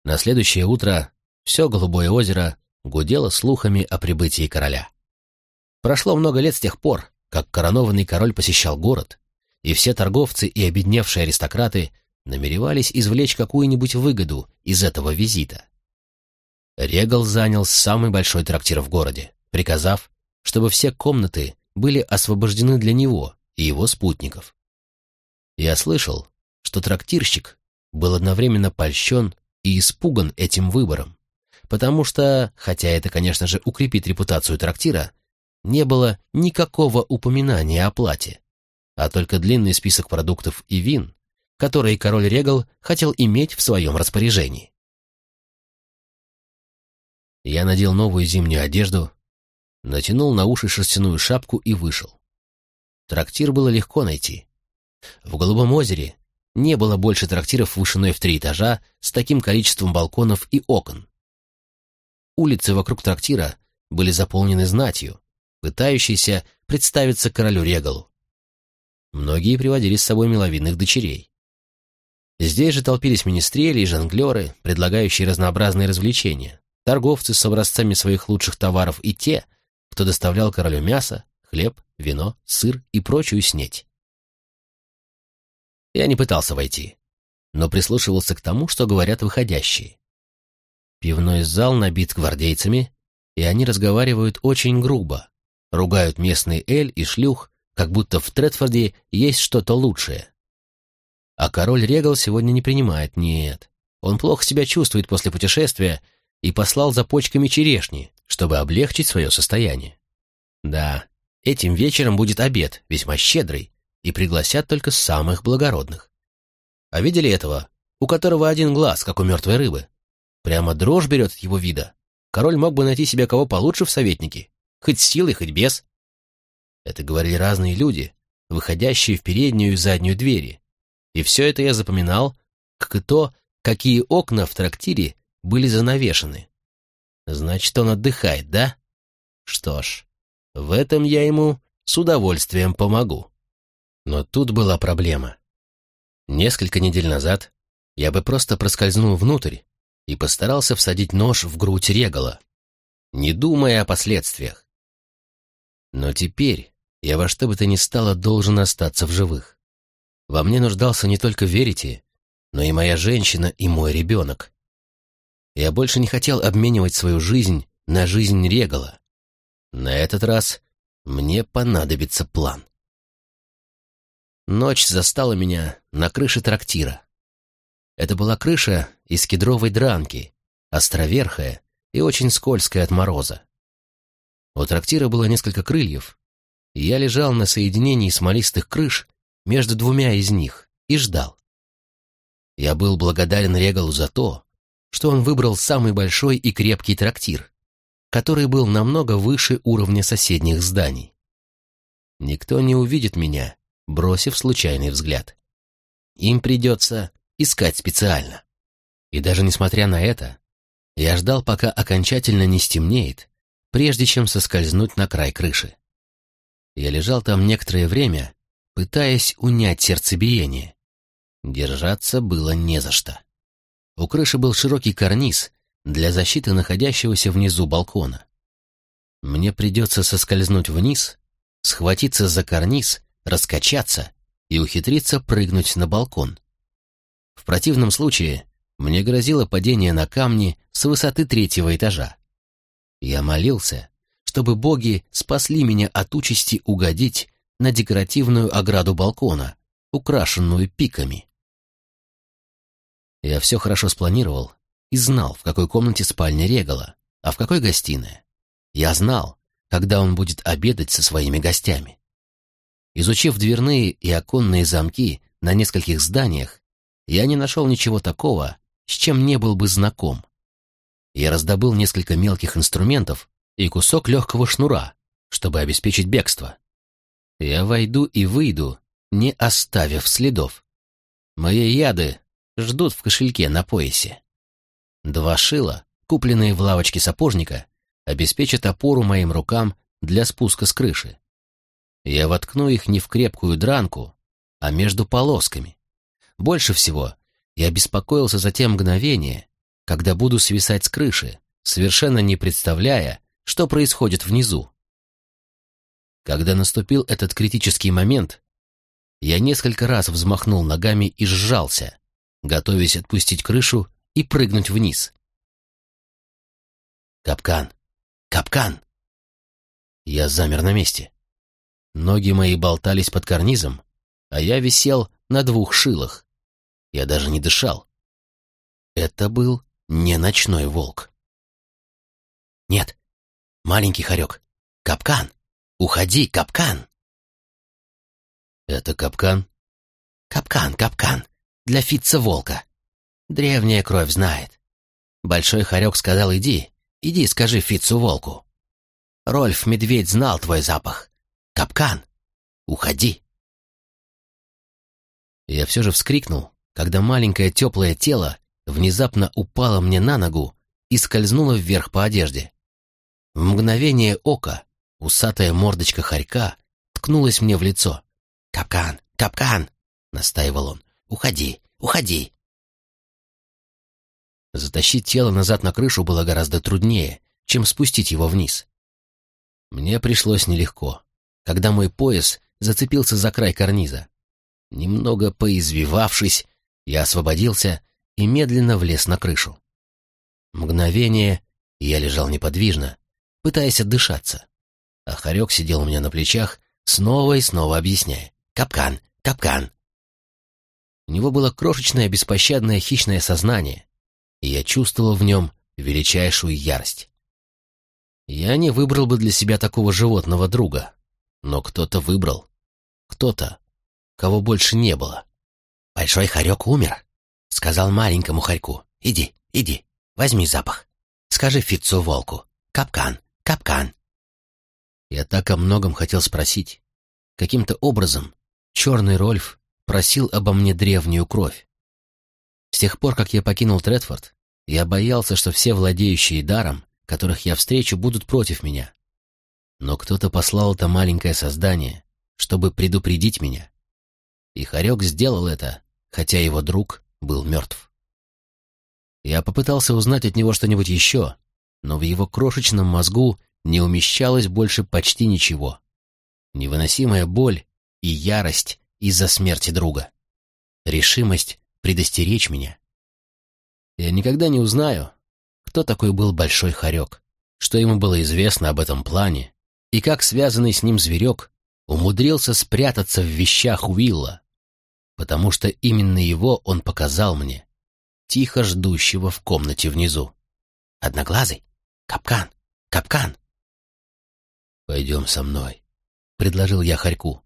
На следующее утро все Голубое озеро гудело слухами о прибытии короля. Прошло много лет с тех пор, как коронованный король посещал город, и все торговцы и обедневшие аристократы намеревались извлечь какую-нибудь выгоду из этого визита. Регал занял самый большой трактир в городе, приказав, чтобы все комнаты были освобождены для него и его спутников. Я слышал, что трактирщик был одновременно польщен и испуган этим выбором, потому что, хотя это, конечно же, укрепит репутацию трактира, не было никакого упоминания о плате, а только длинный список продуктов и вин, которые король Регал хотел иметь в своем распоряжении. Я надел новую зимнюю одежду, натянул на уши шерстяную шапку и вышел. Трактир было легко найти. В Голубом озере не было больше трактиров вышиной в три этажа с таким количеством балконов и окон. Улицы вокруг трактира были заполнены знатью, пытающейся представиться королю Регалу. Многие приводили с собой миловидных дочерей. Здесь же толпились министрели и жонглеры, предлагающие разнообразные развлечения, торговцы с образцами своих лучших товаров и те, кто доставлял королю мясо, хлеб, вино, сыр и прочую снеть. Я не пытался войти, но прислушивался к тому, что говорят выходящие. Пивной зал набит гвардейцами, и они разговаривают очень грубо, ругают местный эль и шлюх, как будто в Тредфорде есть что-то лучшее. А король Регал сегодня не принимает, нет. Он плохо себя чувствует после путешествия и послал за почками черешни, чтобы облегчить свое состояние. Да, этим вечером будет обед, весьма щедрый, и пригласят только самых благородных. А видели этого, у которого один глаз, как у мертвой рыбы? Прямо дрожь берет от его вида. Король мог бы найти себе кого получше в советники, хоть силой, хоть без. Это говорили разные люди, выходящие в переднюю и заднюю двери, и все это я запоминал, как и то, какие окна в трактире были занавешены. Значит, он отдыхает, да? Что ж, в этом я ему с удовольствием помогу. Но тут была проблема. Несколько недель назад я бы просто проскользнул внутрь и постарался всадить нож в грудь Регала, не думая о последствиях. Но теперь я во что бы то ни стало должен остаться в живых. Во мне нуждался не только Верите, но и моя женщина и мой ребенок. Я больше не хотел обменивать свою жизнь на жизнь Регала. На этот раз мне понадобится план. Ночь застала меня на крыше трактира. Это была крыша из кедровой дранки, островерхая и очень скользкая от мороза. У трактира было несколько крыльев, и я лежал на соединении смолистых крыш между двумя из них и ждал. Я был благодарен Регалу за то, что он выбрал самый большой и крепкий трактир, который был намного выше уровня соседних зданий. Никто не увидит меня, бросив случайный взгляд. Им придется искать специально. И даже несмотря на это, я ждал, пока окончательно не стемнеет, прежде чем соскользнуть на край крыши. Я лежал там некоторое время, пытаясь унять сердцебиение. Держаться было не за что. У крыши был широкий карниз для защиты находящегося внизу балкона. Мне придется соскользнуть вниз, схватиться за карниз, раскачаться и ухитриться прыгнуть на балкон. В противном случае мне грозило падение на камни с высоты третьего этажа. Я молился, чтобы боги спасли меня от участи угодить на декоративную ограду балкона, украшенную пиками. Я все хорошо спланировал и знал, в какой комнате спальня Регала, а в какой гостиная. Я знал, когда он будет обедать со своими гостями. Изучив дверные и оконные замки на нескольких зданиях, я не нашел ничего такого, с чем не был бы знаком. Я раздобыл несколько мелких инструментов и кусок легкого шнура, чтобы обеспечить бегство. Я войду и выйду, не оставив следов. Мои яды ждут в кошельке на поясе. Два шила, купленные в лавочке сапожника, обеспечат опору моим рукам для спуска с крыши. Я воткну их не в крепкую дранку, а между полосками. Больше всего я беспокоился за те мгновения, когда буду свисать с крыши, совершенно не представляя, что происходит внизу. Когда наступил этот критический момент, я несколько раз взмахнул ногами и сжался, готовясь отпустить крышу и прыгнуть вниз. Капкан! Капкан! Я замер на месте. Ноги мои болтались под карнизом, а я висел на двух шилах. Я даже не дышал. Это был не ночной волк. Нет, маленький хорек. Капкан! Уходи, капкан! Это капкан? Капкан, капкан для Фитца-волка. Древняя кровь знает. Большой хорек сказал «иди, иди скажи Фитцу-волку». Рольф Медведь знал твой запах. Капкан, уходи. Я все же вскрикнул, когда маленькое теплое тело внезапно упало мне на ногу и скользнуло вверх по одежде. В мгновение ока усатая мордочка хорька ткнулась мне в лицо. «Капкан! Капкан!» — настаивал он. Уходи, уходи!» Затащить тело назад на крышу было гораздо труднее, чем спустить его вниз. Мне пришлось нелегко, когда мой пояс зацепился за край карниза. Немного поизвивавшись, я освободился и медленно влез на крышу. Мгновение я лежал неподвижно, пытаясь отдышаться, а хорек сидел у меня на плечах, снова и снова объясняя. «Капкан! Капкан! У него было крошечное беспощадное хищное сознание, и я чувствовал в нем величайшую ярость. Я не выбрал бы для себя такого животного друга, но кто-то выбрал. Кто-то, кого больше не было. «Большой хорек умер», — сказал маленькому хорьку. «Иди, иди, возьми запах. Скажи Фитцу волку. Капкан, капкан». Я так о многом хотел спросить. Каким-то образом черный Рольф просил обо мне древнюю кровь. С тех пор, как я покинул Тредфорд, я боялся, что все владеющие даром, которых я встречу, будут против меня. Но кто-то послал это маленькое создание, чтобы предупредить меня. И Харек сделал это, хотя его друг был мертв. Я попытался узнать от него что-нибудь еще, но в его крошечном мозгу не умещалось больше почти ничего. Невыносимая боль и ярость из-за смерти друга. Решимость предостеречь меня. Я никогда не узнаю, кто такой был Большой Хорек, что ему было известно об этом плане, и как связанный с ним зверек умудрился спрятаться в вещах Уилла, потому что именно его он показал мне, тихо ждущего в комнате внизу. «Одноглазый? Капкан! Капкан!» «Пойдем со мной», — предложил я Хорьку.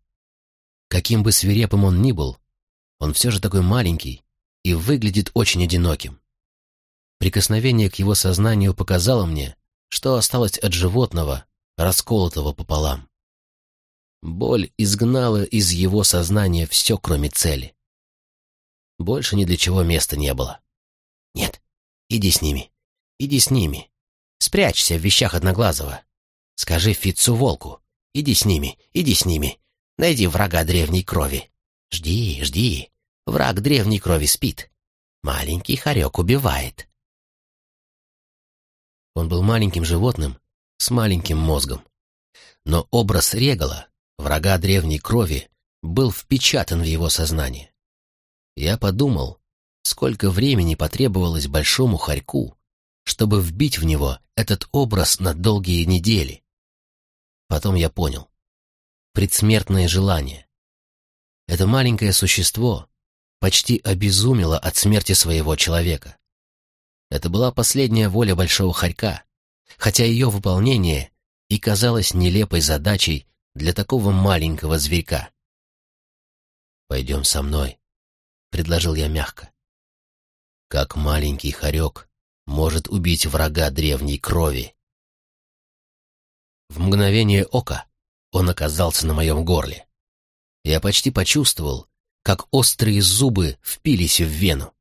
Каким бы свирепым он ни был, он все же такой маленький и выглядит очень одиноким. Прикосновение к его сознанию показало мне, что осталось от животного, расколотого пополам. Боль изгнала из его сознания все, кроме цели. Больше ни для чего места не было. «Нет, иди с ними, иди с ними. Спрячься в вещах Одноглазого. Скажи Фитцу Волку, иди с ними, иди с ними. Найди врага древней крови. Жди, жди. Враг древней крови спит. Маленький хорек убивает. Он был маленьким животным с маленьким мозгом. Но образ Регала, врага древней крови, был впечатан в его сознание. Я подумал, сколько времени потребовалось большому хорьку, чтобы вбить в него этот образ на долгие недели. Потом я понял. Предсмертное желание. Это маленькое существо почти обезумело от смерти своего человека. Это была последняя воля большого хорька, хотя ее выполнение и казалось нелепой задачей для такого маленького зверька. «Пойдем со мной», — предложил я мягко. «Как маленький хорек может убить врага древней крови?» В мгновение ока он оказался на моем горле. Я почти почувствовал, как острые зубы впились в вену.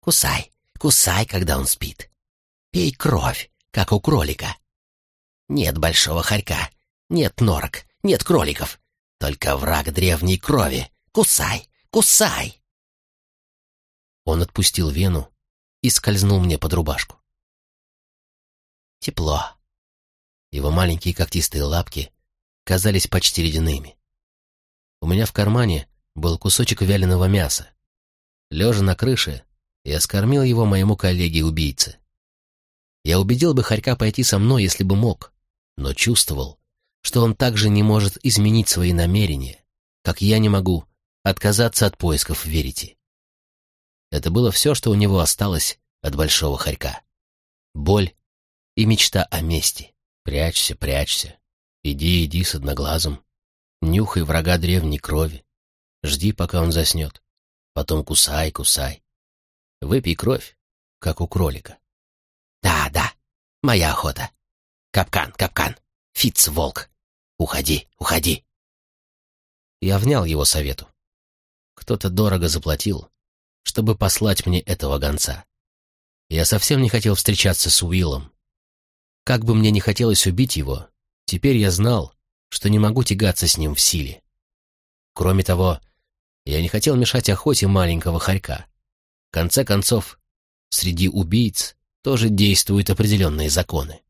«Кусай, кусай, когда он спит. Пей кровь, как у кролика. Нет большого хорька, нет норок, нет кроликов. Только враг древней крови. Кусай, кусай!» Он отпустил вену и скользнул мне под рубашку. Тепло. Его маленькие когтистые лапки казались почти ледяными. У меня в кармане был кусочек вяленого мяса. Лежа на крыше, я скормил его моему коллеге-убийце. Я убедил бы Харька пойти со мной, если бы мог, но чувствовал, что он также не может изменить свои намерения, как я не могу отказаться от поисков верите. Это было все, что у него осталось от Большого Харька. Боль и мечта о мести. Прячься, прячься. Иди, иди с одноглазым. Нюхай врага древней крови. Жди, пока он заснет. Потом кусай, кусай. Выпей кровь, как у кролика. Да, да, моя охота. Капкан, капкан. Фиц, волк. Уходи, уходи. Я внял его совету. Кто-то дорого заплатил, чтобы послать мне этого гонца. Я совсем не хотел встречаться с Уиллом. Как бы мне не хотелось убить его, теперь я знал, что не могу тягаться с ним в силе. Кроме того, я не хотел мешать охоте маленького хорька. В конце концов, среди убийц тоже действуют определенные законы.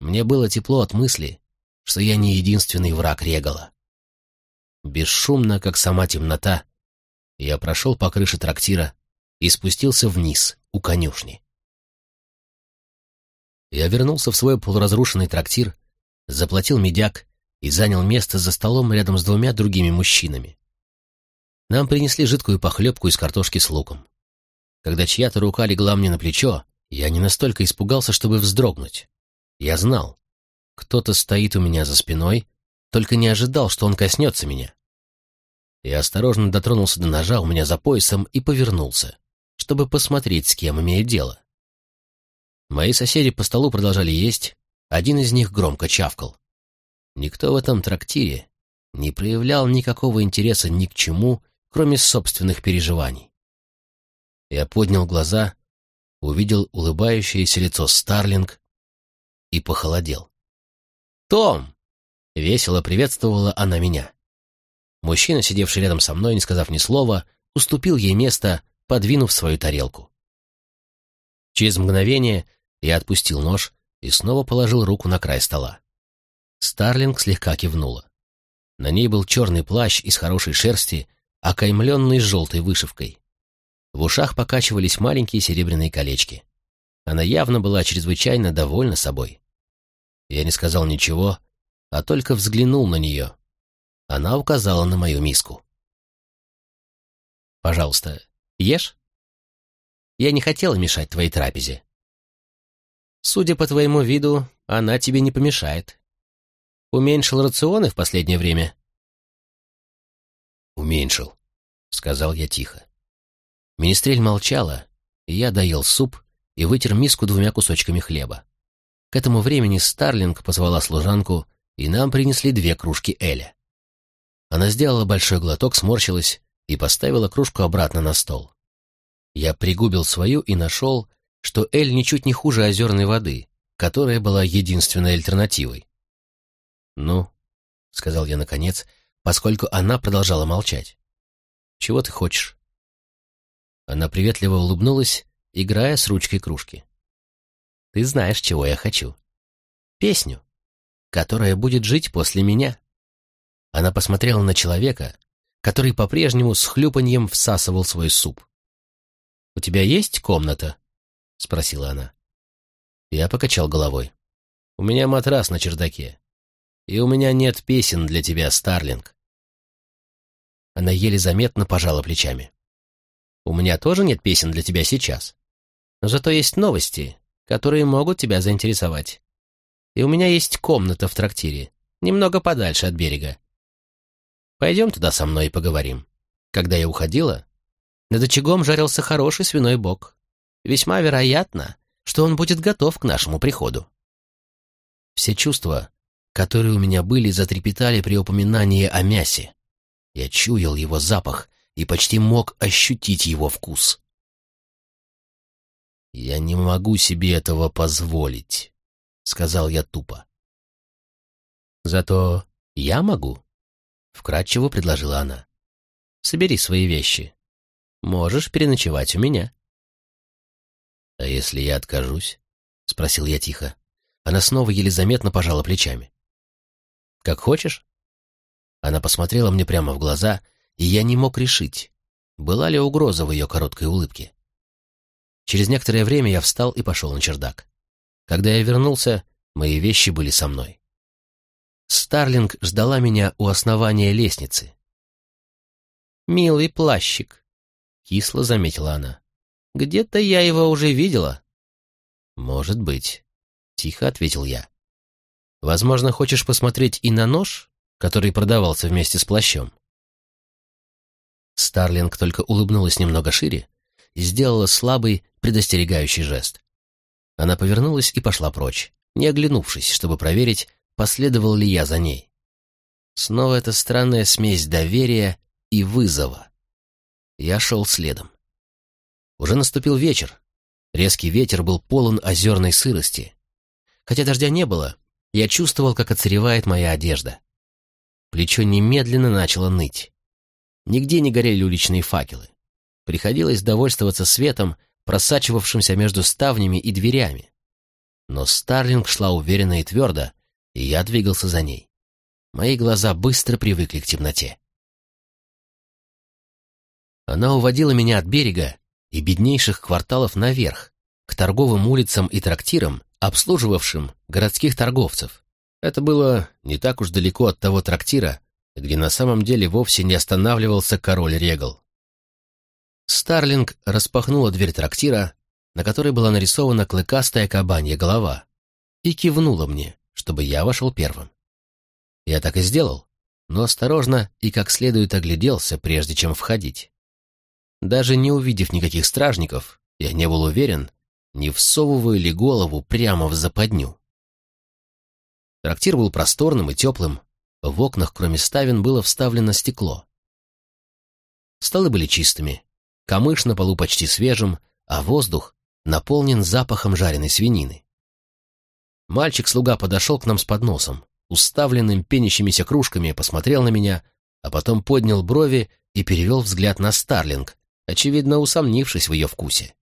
Мне было тепло от мысли, что я не единственный враг Регала. Бесшумно, как сама темнота, я прошел по крыше трактира и спустился вниз, у конюшни. Я вернулся в свой полуразрушенный трактир, заплатил медяк и занял место за столом рядом с двумя другими мужчинами. Нам принесли жидкую похлебку из картошки с луком. Когда чья-то рука легла мне на плечо, я не настолько испугался, чтобы вздрогнуть. Я знал, кто-то стоит у меня за спиной, только не ожидал, что он коснется меня. Я осторожно дотронулся до ножа у меня за поясом и повернулся, чтобы посмотреть, с кем имею дело. Мои соседи по столу продолжали есть, один из них громко чавкал. Никто в этом трактире не проявлял никакого интереса ни к чему, кроме собственных переживаний. Я поднял глаза увидел улыбающееся лицо Старлинг и похолодел. «Том!» — весело приветствовала она меня. Мужчина, сидевший рядом со мной, не сказав ни слова, уступил ей место, подвинув свою тарелку. Через мгновение я отпустил нож и снова положил руку на край стола. Старлинг слегка кивнула. На ней был черный плащ из хорошей шерсти, окаймленный желтой вышивкой. В ушах покачивались маленькие серебряные колечки. Она явно была чрезвычайно довольна собой. Я не сказал ничего, а только взглянул на нее. Она указала на мою миску. «Пожалуйста, ешь. Я не хотела мешать твоей трапезе. Судя по твоему виду, она тебе не помешает. Уменьшил рационы в последнее время?» «Уменьшил», — сказал я тихо. Министрель молчала, и я доел суп и вытер миску двумя кусочками хлеба. К этому времени Старлинг позвала служанку, и нам принесли две кружки Эля. Она сделала большой глоток, сморщилась и поставила кружку обратно на стол. Я пригубил свою и нашел, что Эль ничуть не хуже озерной воды, которая была единственной альтернативой. «Ну», — сказал я наконец, поскольку она продолжала молчать. «Чего ты хочешь?» Она приветливо улыбнулась, играя с ручкой кружки. «Ты знаешь, чего я хочу. Песню, которая будет жить после меня». Она посмотрела на человека, который по-прежнему с хлюпаньем всасывал свой суп. «У тебя есть комната?» — спросила она. Я покачал головой. «У меня матрас на чердаке. И у меня нет песен для тебя, Старлинг». Она еле заметно пожала плечами. «У меня тоже нет песен для тебя сейчас. Но зато есть новости, которые могут тебя заинтересовать. И у меня есть комната в трактире, немного подальше от берега. Пойдем туда со мной и поговорим. Когда я уходила, над очагом жарился хороший свиной бок. Весьма вероятно, что он будет готов к нашему приходу. Все чувства, которые у меня были, затрепетали при упоминании о мясе. Я чуял его запах и почти мог ощутить его вкус. «Я не могу себе этого позволить», — сказал я тупо. «Зато я могу», — вкратчиво предложила она. «Собери свои вещи. Можешь переночевать у меня». «А если я откажусь?» — спросил я тихо. Она снова еле заметно пожала плечами. «Как хочешь». Она посмотрела мне прямо в глаза, и я не мог решить, была ли угроза в ее короткой улыбке. Через некоторое время я встал и пошел на чердак. Когда я вернулся, мои вещи были со мной. Старлинг ждала меня у основания лестницы. «Милый плащик», — кисло заметила она. Где-то я его уже видела». «Может быть», — тихо ответил я. «Возможно, хочешь посмотреть и на нож, который продавался вместе с плащом?» Старлинг только улыбнулась немного шире и сделала слабый, предостерегающий жест. Она повернулась и пошла прочь, не оглянувшись, чтобы проверить, последовал ли я за ней. Снова эта странная смесь доверия и вызова. Я шел следом. Уже наступил вечер. Резкий ветер был полон озерной сырости. Хотя дождя не было, я чувствовал, как отсыревает моя одежда. Плечо немедленно начало ныть. Нигде не горели уличные факелы. Приходилось довольствоваться светом, просачивавшимся между ставнями и дверями. Но Старлинг шла уверенно и твердо, и я двигался за ней. Мои глаза быстро привыкли к темноте. Она уводила меня от берега, и беднейших кварталов наверх, к торговым улицам и трактирам, обслуживавшим городских торговцев. Это было не так уж далеко от того трактира, где на самом деле вовсе не останавливался король Регал. Старлинг распахнула дверь трактира, на которой была нарисована клыкастая кабанья голова, и кивнула мне, чтобы я вошел первым. Я так и сделал, но осторожно и как следует огляделся, прежде чем входить. Даже не увидев никаких стражников, я не был уверен, не всовываю ли голову прямо в западню. Трактир был просторным и теплым, в окнах, кроме ставен, было вставлено стекло. Столы были чистыми, камыш на полу почти свежим, а воздух наполнен запахом жареной свинины. Мальчик-слуга подошел к нам с подносом, уставленным пенящимися кружками, посмотрел на меня, а потом поднял брови и перевел взгляд на Старлинг, очевидно усомнившись в ее вкусе.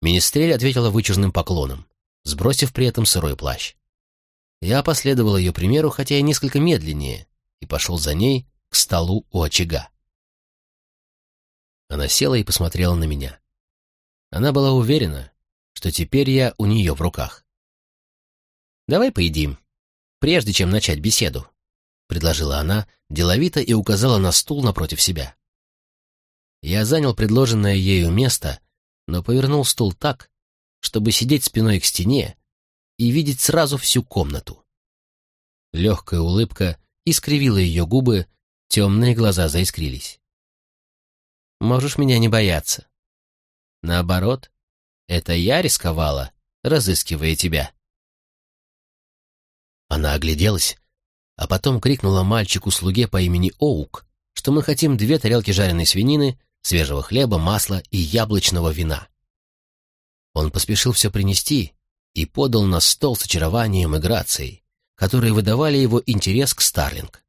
Министрель ответила вычурным поклоном, сбросив при этом сырой плащ. Я последовал ее примеру, хотя и несколько медленнее, и пошел за ней к столу у очага. Она села и посмотрела на меня. Она была уверена, что теперь я у нее в руках. «Давай поедим, прежде чем начать беседу», — предложила она, деловито и указала на стул напротив себя. Я занял предложенное ею место, но повернул стул так, чтобы сидеть спиной к стене и видеть сразу всю комнату. Легкая улыбка искривила ее губы, темные глаза заискрились. «Можешь меня не бояться. Наоборот, это я рисковала, разыскивая тебя». Она огляделась, а потом крикнула мальчику-слуге по имени Оук, что мы хотим две тарелки жареной свинины, свежего хлеба, масла и яблочного вина. Он поспешил все принести и подал на стол с очарованием и грацией, которые выдавали его интерес к Старлинг.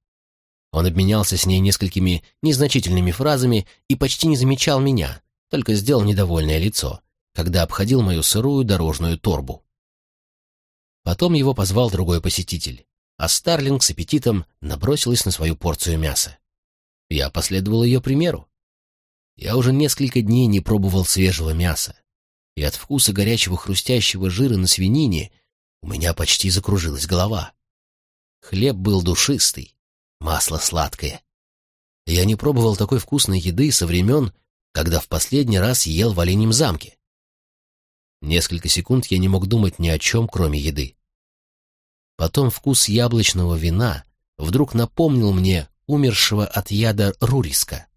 Он обменялся с ней несколькими незначительными фразами и почти не замечал меня, только сделал недовольное лицо, когда обходил мою сырую дорожную торбу. Потом его позвал другой посетитель, а Старлинг с аппетитом набросилась на свою порцию мяса. Я последовал ее примеру. Я уже несколько дней не пробовал свежего мяса, и от вкуса горячего хрустящего жира на свинине у меня почти закружилась голова. Хлеб был душистый, масло сладкое. Я не пробовал такой вкусной еды со времен, когда в последний раз ел в Оленьем замке. Несколько секунд я не мог думать ни о чем, кроме еды. Потом вкус яблочного вина вдруг напомнил мне умершего от яда Руриска.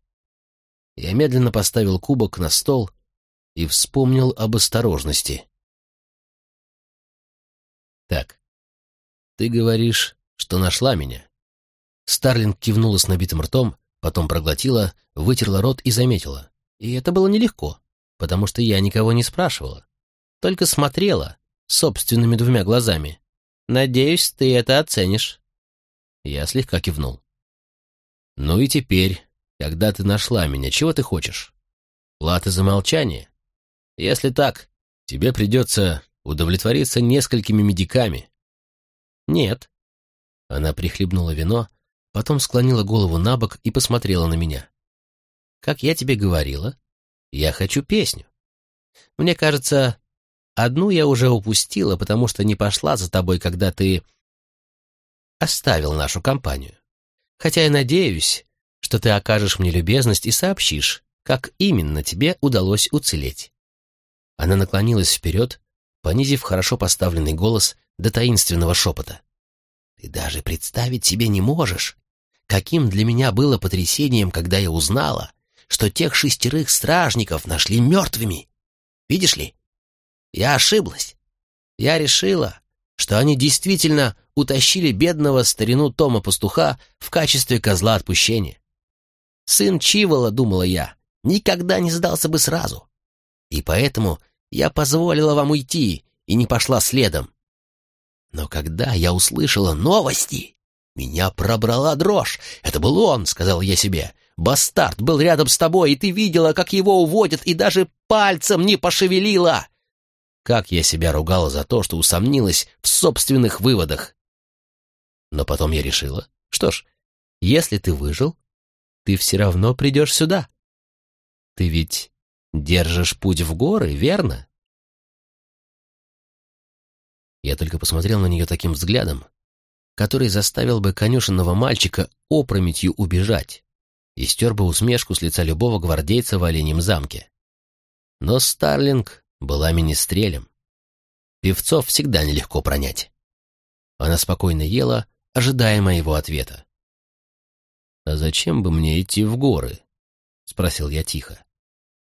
Я медленно поставил кубок на стол и вспомнил об осторожности. «Так, ты говоришь, что нашла меня?» Старлинг кивнула с набитым ртом, потом проглотила, вытерла рот и заметила. И это было нелегко, потому что я никого не спрашивала, только смотрела собственными двумя глазами. «Надеюсь, ты это оценишь». Я слегка кивнул. «Ну и теперь, когда ты нашла меня, чего ты хочешь? Платы за молчание? Если так, тебе придется удовлетвориться несколькими медиками». «Нет». Она прихлебнула вино, потом склонила голову на бок и посмотрела на меня. «Как я тебе говорила, я хочу песню. Мне кажется, одну я уже упустила, потому что не пошла за тобой, когда ты оставил нашу компанию. Хотя я надеюсь, что ты окажешь мне любезность и сообщишь, как именно тебе удалось уцелеть». Она наклонилась вперед, понизив хорошо поставленный голос до таинственного шепота. «Ты даже представить себе не можешь, каким для меня было потрясением, когда я узнала, что тех шестерых стражников нашли мертвыми. Видишь ли, я ошиблась. Я решила, что они действительно утащили бедного старину Тома-пастуха в качестве козла отпущения. Сын Чивола, думала я, никогда не сдался бы сразу. И поэтому я позволила вам уйти и не пошла следом. Но когда я услышала новости, меня пробрала дрожь. Это был он, сказал я себе. Бастард был рядом с тобой, и ты видела, как его уводят, и даже пальцем не пошевелила. Как я себя ругала за то, что усомнилась в собственных выводах. Но потом я решила, что ж, если ты выжил, ты все равно придешь сюда. Ты ведь держишь путь в горы, верно? Я только посмотрел на нее таким взглядом, который заставил бы конюшенного мальчика опрометью убежать и стер бы усмешку с лица любого гвардейца в оленем замке. Но Старлинг была министрелем. Певцов всегда нелегко пронять. Она спокойно ела, ожидая моего ответа. «А зачем бы мне идти в горы?» — спросил я тихо.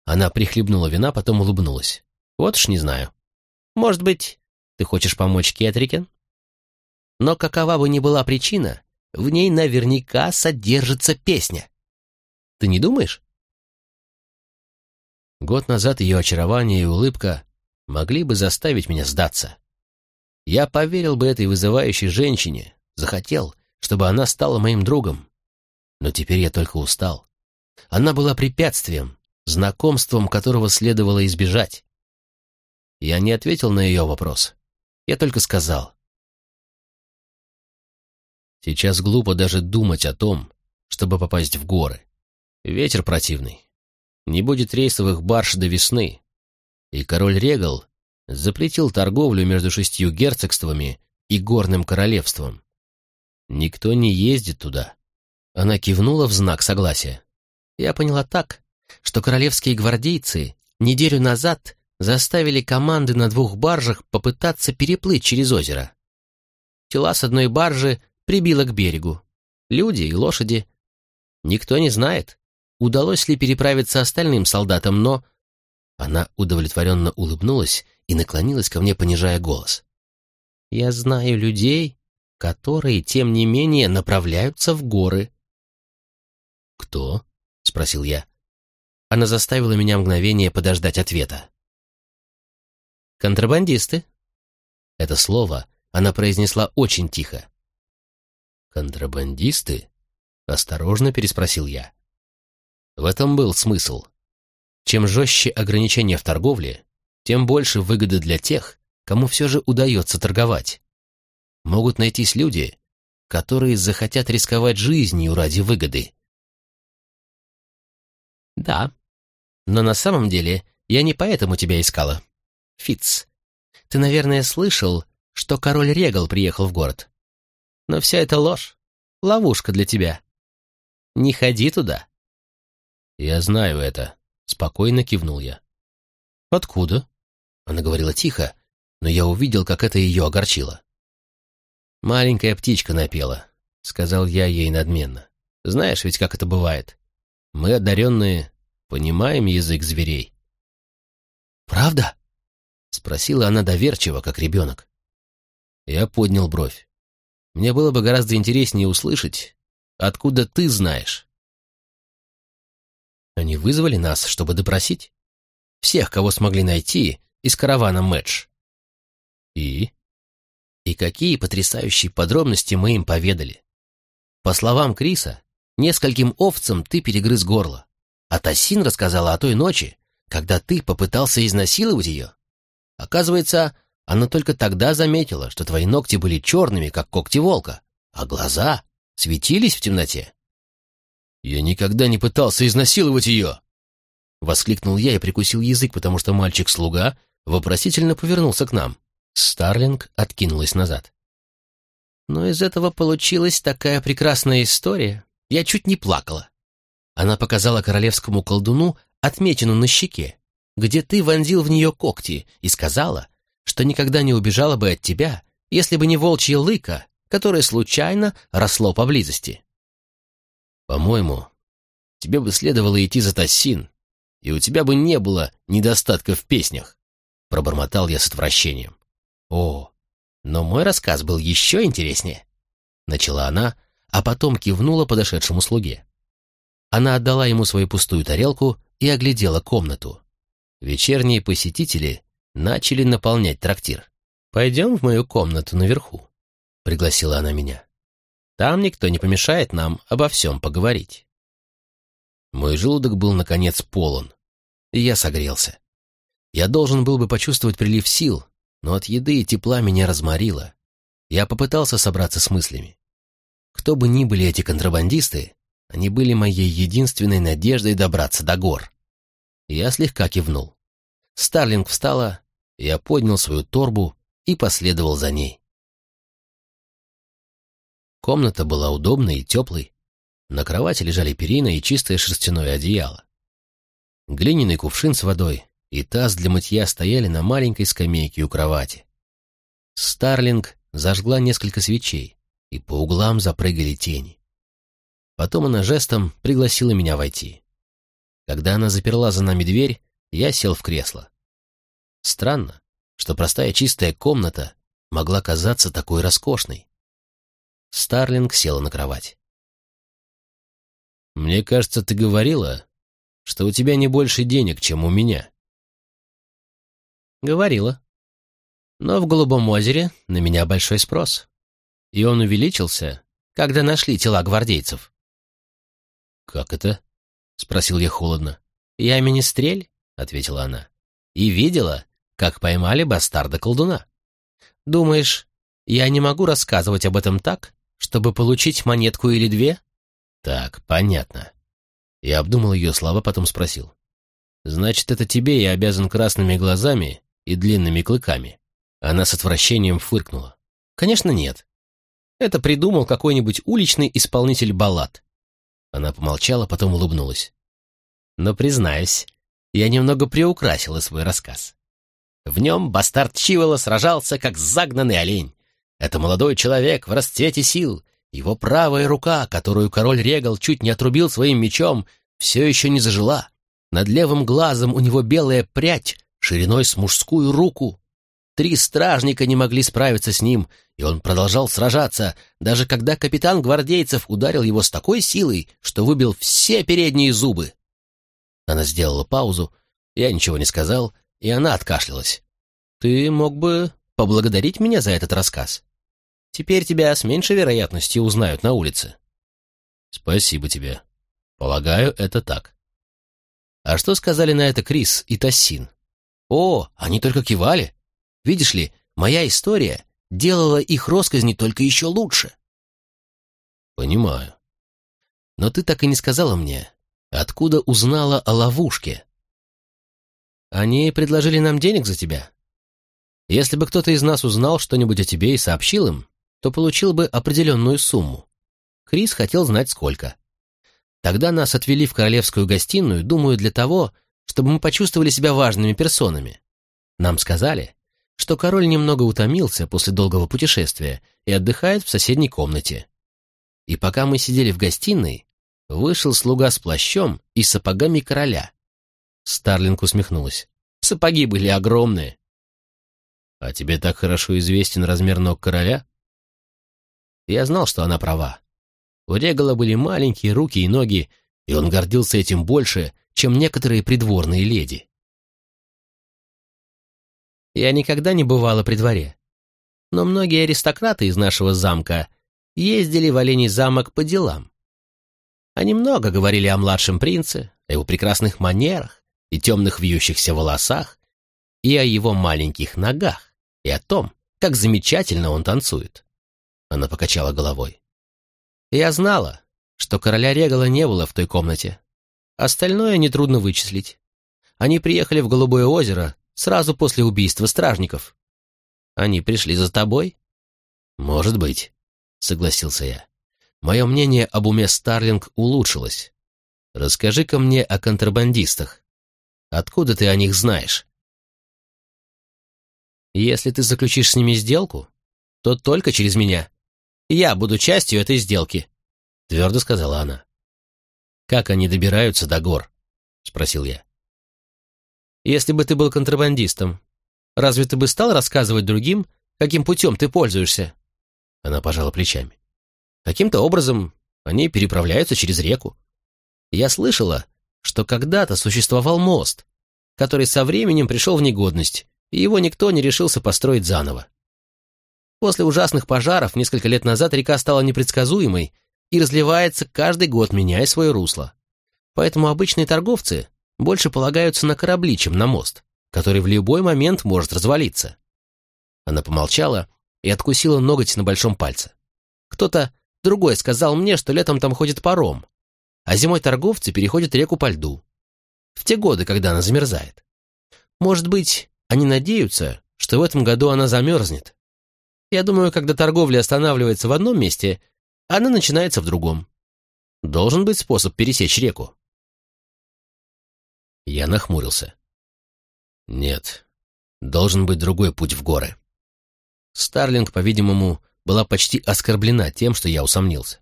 Она прихлебнула вина, потом улыбнулась. «Вот уж не знаю. Может быть, ты хочешь помочь Кетрикен? Но какова бы ни была причина, в ней наверняка содержится песня. Ты не думаешь?» Год назад ее очарование и улыбка могли бы заставить меня сдаться. Я поверил бы этой вызывающей женщине, захотел, чтобы она стала моим другом, но теперь я только устал. Она была препятствием, знакомством которого следовало избежать. Я не ответил на ее вопрос. Я только сказал. Сейчас глупо даже думать о том, чтобы попасть в горы. Ветер противный. Не будет рейсовых барж до весны. И король Регал запретил торговлю между шестью герцогствами и горным королевством. Никто не ездит туда. Она кивнула в знак согласия. Я поняла так, что королевские гвардейцы неделю назад заставили команды на двух баржах попытаться переплыть через озеро. Тела с одной баржи прибило к берегу. Люди и лошади. Никто не знает, удалось ли переправиться остальным солдатам, но... Она удовлетворенно улыбнулась и наклонилась ко мне, понижая голос. «Я знаю людей, которые, тем не менее, направляются в горы. «Кто?» — спросил я. Она заставила меня мгновение подождать ответа. «Контрабандисты». Это слово она произнесла очень тихо. «Контрабандисты?» — осторожно переспросил я. В этом был смысл. Чем жестче ограничения в торговле, тем больше выгоды для тех, кому все же удается торговать. Могут найтись люди, которые захотят рисковать жизнью ради выгоды. Да, но на самом деле я не поэтому тебя искала. Фиц, ты, наверное, слышал, что король Регал приехал в город. Но вся эта ложь — ловушка для тебя. Не ходи туда. Я знаю это, — спокойно кивнул я. Откуда? Она говорила тихо, но я увидел, как это ее огорчило. «Маленькая птичка напела», — сказал я ей надменно. «Знаешь ведь, как это бывает. Мы, одаренные, понимаем язык зверей». «Правда?» — спросила она доверчиво, как ребенок. Я поднял бровь. Мне было бы гораздо интереснее услышать, откуда ты знаешь. Они вызвали нас, чтобы допросить? Всех, кого смогли найти, из каравана Мэтч. И? И какие потрясающие подробности мы им поведали. По словам Криса, нескольким овцам ты перегрыз горло, а Тассин рассказала о той ночи, когда ты попытался изнасиловать ее. Оказывается, она только тогда заметила, что твои ногти были черными, как когти волка, а глаза светились в темноте. «Я никогда не пытался изнасиловать ее!» Воскликнул я и прикусил язык, потому что мальчик-слуга вопросительно повернулся к нам. Старлинг откинулась назад. Но из этого получилась такая прекрасная история. Я чуть не плакала. Она показала королевскому колдуну отметину на щеке, где ты вонзил в нее когти, и сказала, что никогда не убежала бы от тебя, если бы не волчья лыка, которое случайно росло поблизости. По-моему, тебе бы следовало идти за Тассин, и у тебя бы не было недостатка в песнях, пробормотал я с отвращением. «О, но мой рассказ был еще интереснее», — начала она, а потом кивнула подошедшему слуге. Она отдала ему свою пустую тарелку и оглядела комнату. Вечерние посетители начали наполнять трактир. «Пойдем в мою комнату наверху», — пригласила она меня. «Там никто не помешает нам обо всем поговорить». Мой желудок был, наконец, полон, и я согрелся. Я должен был бы почувствовать прилив сил, но от еды и тепла меня разморило. Я попытался собраться с мыслями. Кто бы ни были эти контрабандисты, они были моей единственной надеждой добраться до гор. Я слегка кивнул. Старлинг встала, я поднял свою торбу и последовал за ней. Комната была удобной и теплой. На кровати лежали перина и чистое шерстяное одеяло. Глиняный кувшин с водой, и таз для мытья стояли на маленькой скамейке у кровати. Старлинг зажгла несколько свечей, и по углам запрыгали тени. Потом она жестом пригласила меня войти. Когда она заперла за нами дверь, я сел в кресло. Странно, что простая чистая комната могла казаться такой роскошной. Старлинг села на кровать. «Мне кажется, ты говорила, что у тебя не больше денег, чем у меня», Говорила. Но в Голубом озере на меня большой спрос. И он увеличился, когда нашли тела гвардейцев. «Как это?» — спросил я холодно. «Я министрель», — ответила она, — «и видела, как поймали бастарда-колдуна. Думаешь, я не могу рассказывать об этом так, чтобы получить монетку или две?» «Так, понятно». Я обдумал ее слова, потом спросил. «Значит, это тебе я обязан красными глазами и длинными клыками. Она с отвращением фыркнула. «Конечно нет. Это придумал какой-нибудь уличный исполнитель баллад». Она помолчала, потом улыбнулась. «Но, признаюсь, я немного приукрасила свой рассказ. В нем бастард Чивола сражался, как загнанный олень. Это молодой человек в расцвете сил. Его правая рука, которую король Регал чуть не отрубил своим мечом, все еще не зажила. Над левым глазом у него белая прядь, шириной с мужскую руку. Три стражника не могли справиться с ним, и он продолжал сражаться, даже когда капитан гвардейцев ударил его с такой силой, что выбил все передние зубы. Она сделала паузу, я ничего не сказал, и она откашлялась. «Ты мог бы поблагодарить меня за этот рассказ. Теперь тебя с меньшей вероятностью узнают на улице». «Спасибо тебе. Полагаю, это так». А что сказали на это Крис и Тассин? О, они только кивали. Видишь ли, моя история делала их росказни только еще лучше. Понимаю. Но ты так и не сказала мне, откуда узнала о ловушке. Они предложили нам денег за тебя. Если бы кто-то из нас узнал что-нибудь о тебе и сообщил им, то получил бы определенную сумму. Крис хотел знать, сколько. Тогда нас отвели в королевскую гостиную, думаю, для того, чтобы мы почувствовали себя важными персонами. Нам сказали, что король немного утомился после долгого путешествия и отдыхает в соседней комнате. И пока мы сидели в гостиной, вышел слуга с плащом и сапогами короля. Старлинг усмехнулась. Сапоги были огромные. «А тебе так хорошо известен размер ног короля?» Я знал, что она права. У Регала были маленькие руки и ноги, и он гордился этим больше, чем некоторые придворные леди. Я никогда не бывала при дворе. Но многие аристократы из нашего замка ездили в Оленей замок по делам. Они много говорили о младшем принце, о его прекрасных манерах и темных вьющихся волосах, и о его маленьких ногах, и о том, как замечательно он танцует. Она покачала головой. Я знала, что короля Регала не было в той комнате. Остальное нетрудно вычислить. Они приехали в Голубое озеро сразу после убийства стражников. Они пришли за тобой? Может быть, согласился я. Мое мнение об уме Старлинг улучшилось. Расскажи-ка мне о контрабандистах. Откуда ты о них знаешь? Если ты заключишь с ними сделку, то только через меня. Я буду частью этой сделки», — твердо сказала она. «Как они добираются до гор?» — спросил я. «Если бы ты был контрабандистом, разве ты бы стал рассказывать другим, каким путем ты пользуешься?» Она пожала плечами. «Каким-то образом они переправляются через реку. Я слышала, что когда-то существовал мост, который со временем пришел в негодность, и его никто не решился построить заново. После ужасных пожаров несколько лет назад река стала непредсказуемой и разливается каждый год, меняя свое русло. Поэтому обычные торговцы больше полагаются на корабли, чем на мост, который в любой момент может развалиться. Она помолчала и откусила ноготь на большом пальце. Кто-то другой сказал мне, что летом там ходит паром, а зимой торговцы переходят реку по льду. В те годы, когда она замерзает. Может быть, они надеются, что в этом году она замерзнет, я думаю, когда торговля останавливается в одном месте, она начинается в другом. Должен быть способ пересечь реку. Я нахмурился. Нет, должен быть другой путь в горы. Старлинг, по-видимому, была почти оскорблена тем, что я усомнился.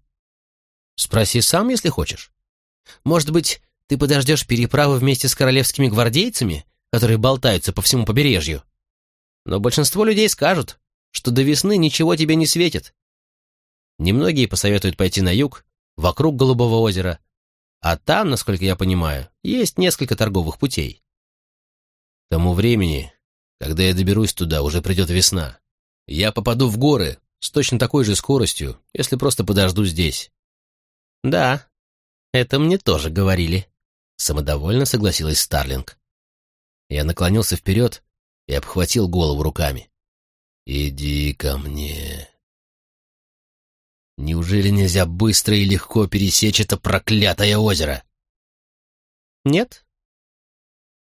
Спроси сам, если хочешь. Может быть, ты подождешь переправы вместе с королевскими гвардейцами, которые болтаются по всему побережью? Но большинство людей скажут, что до весны ничего тебе не светит. Немногие посоветуют пойти на юг, вокруг Голубого озера, а там, насколько я понимаю, есть несколько торговых путей. К тому времени, когда я доберусь туда, уже придет весна. Я попаду в горы с точно такой же скоростью, если просто подожду здесь. Да, это мне тоже говорили. Самодовольно согласилась Старлинг. Я наклонился вперед и обхватил голову руками. «Иди ко мне». Неужели нельзя быстро и легко пересечь это проклятое озеро? Нет.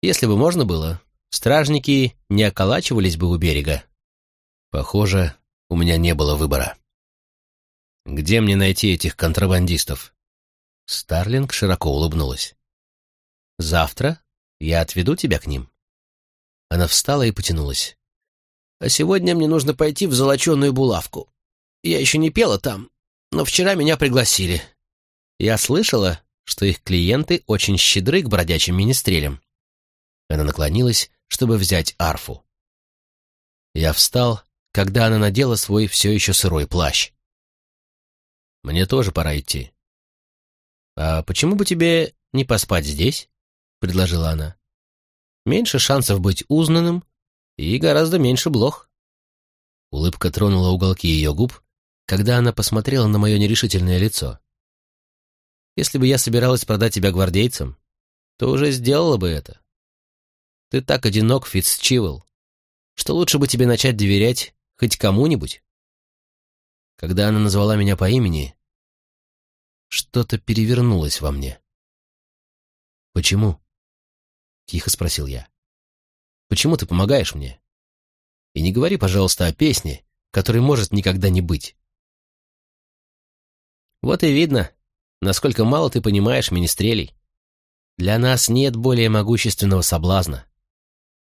Если бы можно было, стражники не околачивались бы у берега. Похоже, у меня не было выбора. Где мне найти этих контрабандистов? Старлинг широко улыбнулась. Завтра я отведу тебя к ним. Она встала и потянулась. А сегодня мне нужно пойти в золоченую булавку. Я еще не пела там, но вчера меня пригласили. Я слышала, что их клиенты очень щедры к бродячим министрелям. Она наклонилась, чтобы взять арфу. Я встал, когда она надела свой все еще сырой плащ. «Мне тоже пора идти». «А почему бы тебе не поспать здесь?» — предложила она. «Меньше шансов быть узнанным и гораздо меньше блох. Улыбка тронула уголки ее губ, когда она посмотрела на мое нерешительное лицо. Если бы я собиралась продать тебя гвардейцам, то уже сделала бы это. Ты так одинок, Фитцчивелл, что лучше бы тебе начать доверять хоть кому-нибудь. Когда она назвала меня по имени, что-то перевернулось во мне. «Почему?» — тихо спросил я. «Почему ты помогаешь мне? И не говори, пожалуйста, о песне, которой может никогда не быть». «Вот и видно, насколько мало ты понимаешь министрелей. Для нас нет более могущественного соблазна.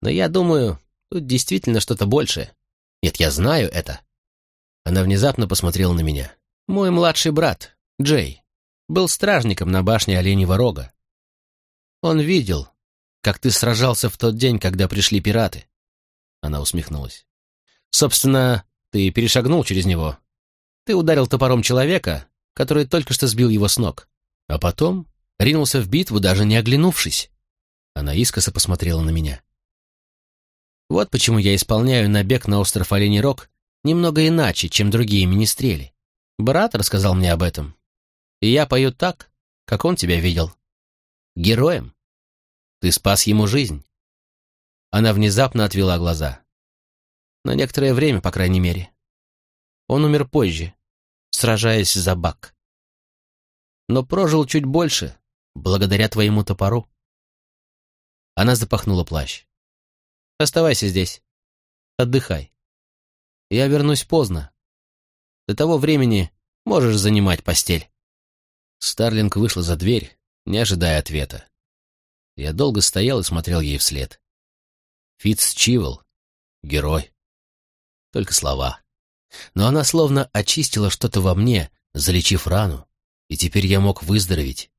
Но я думаю, тут действительно что-то большее. Нет, я знаю это». Она внезапно посмотрела на меня. «Мой младший брат, Джей, был стражником на башне Оленьего Рога. Он видел, как ты сражался в тот день, когда пришли пираты. Она усмехнулась. Собственно, ты перешагнул через него. Ты ударил топором человека, который только что сбил его с ног, а потом ринулся в битву, даже не оглянувшись. Она искоса посмотрела на меня. Вот почему я исполняю набег на остров Оленей Рог немного иначе, чем другие министрели. Брат рассказал мне об этом, и я пою так, как он тебя видел. Героем. Ты спас ему жизнь. Она внезапно отвела глаза. На некоторое время, по крайней мере. Он умер позже, сражаясь за Бак. Но прожил чуть больше, благодаря твоему топору. Она запахнула плащ. Оставайся здесь. Отдыхай. Я вернусь поздно. До того времени можешь занимать постель. Старлинг вышла за дверь, не ожидая ответа. Я долго стоял и смотрел ей вслед. Фитц Чивел — герой. Только слова. Но она словно очистила что-то во мне, залечив рану, и теперь я мог выздороветь.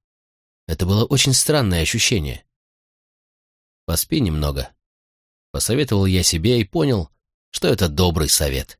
Это было очень странное ощущение. «Поспи немного», — посоветовал я себе и понял, что это добрый совет.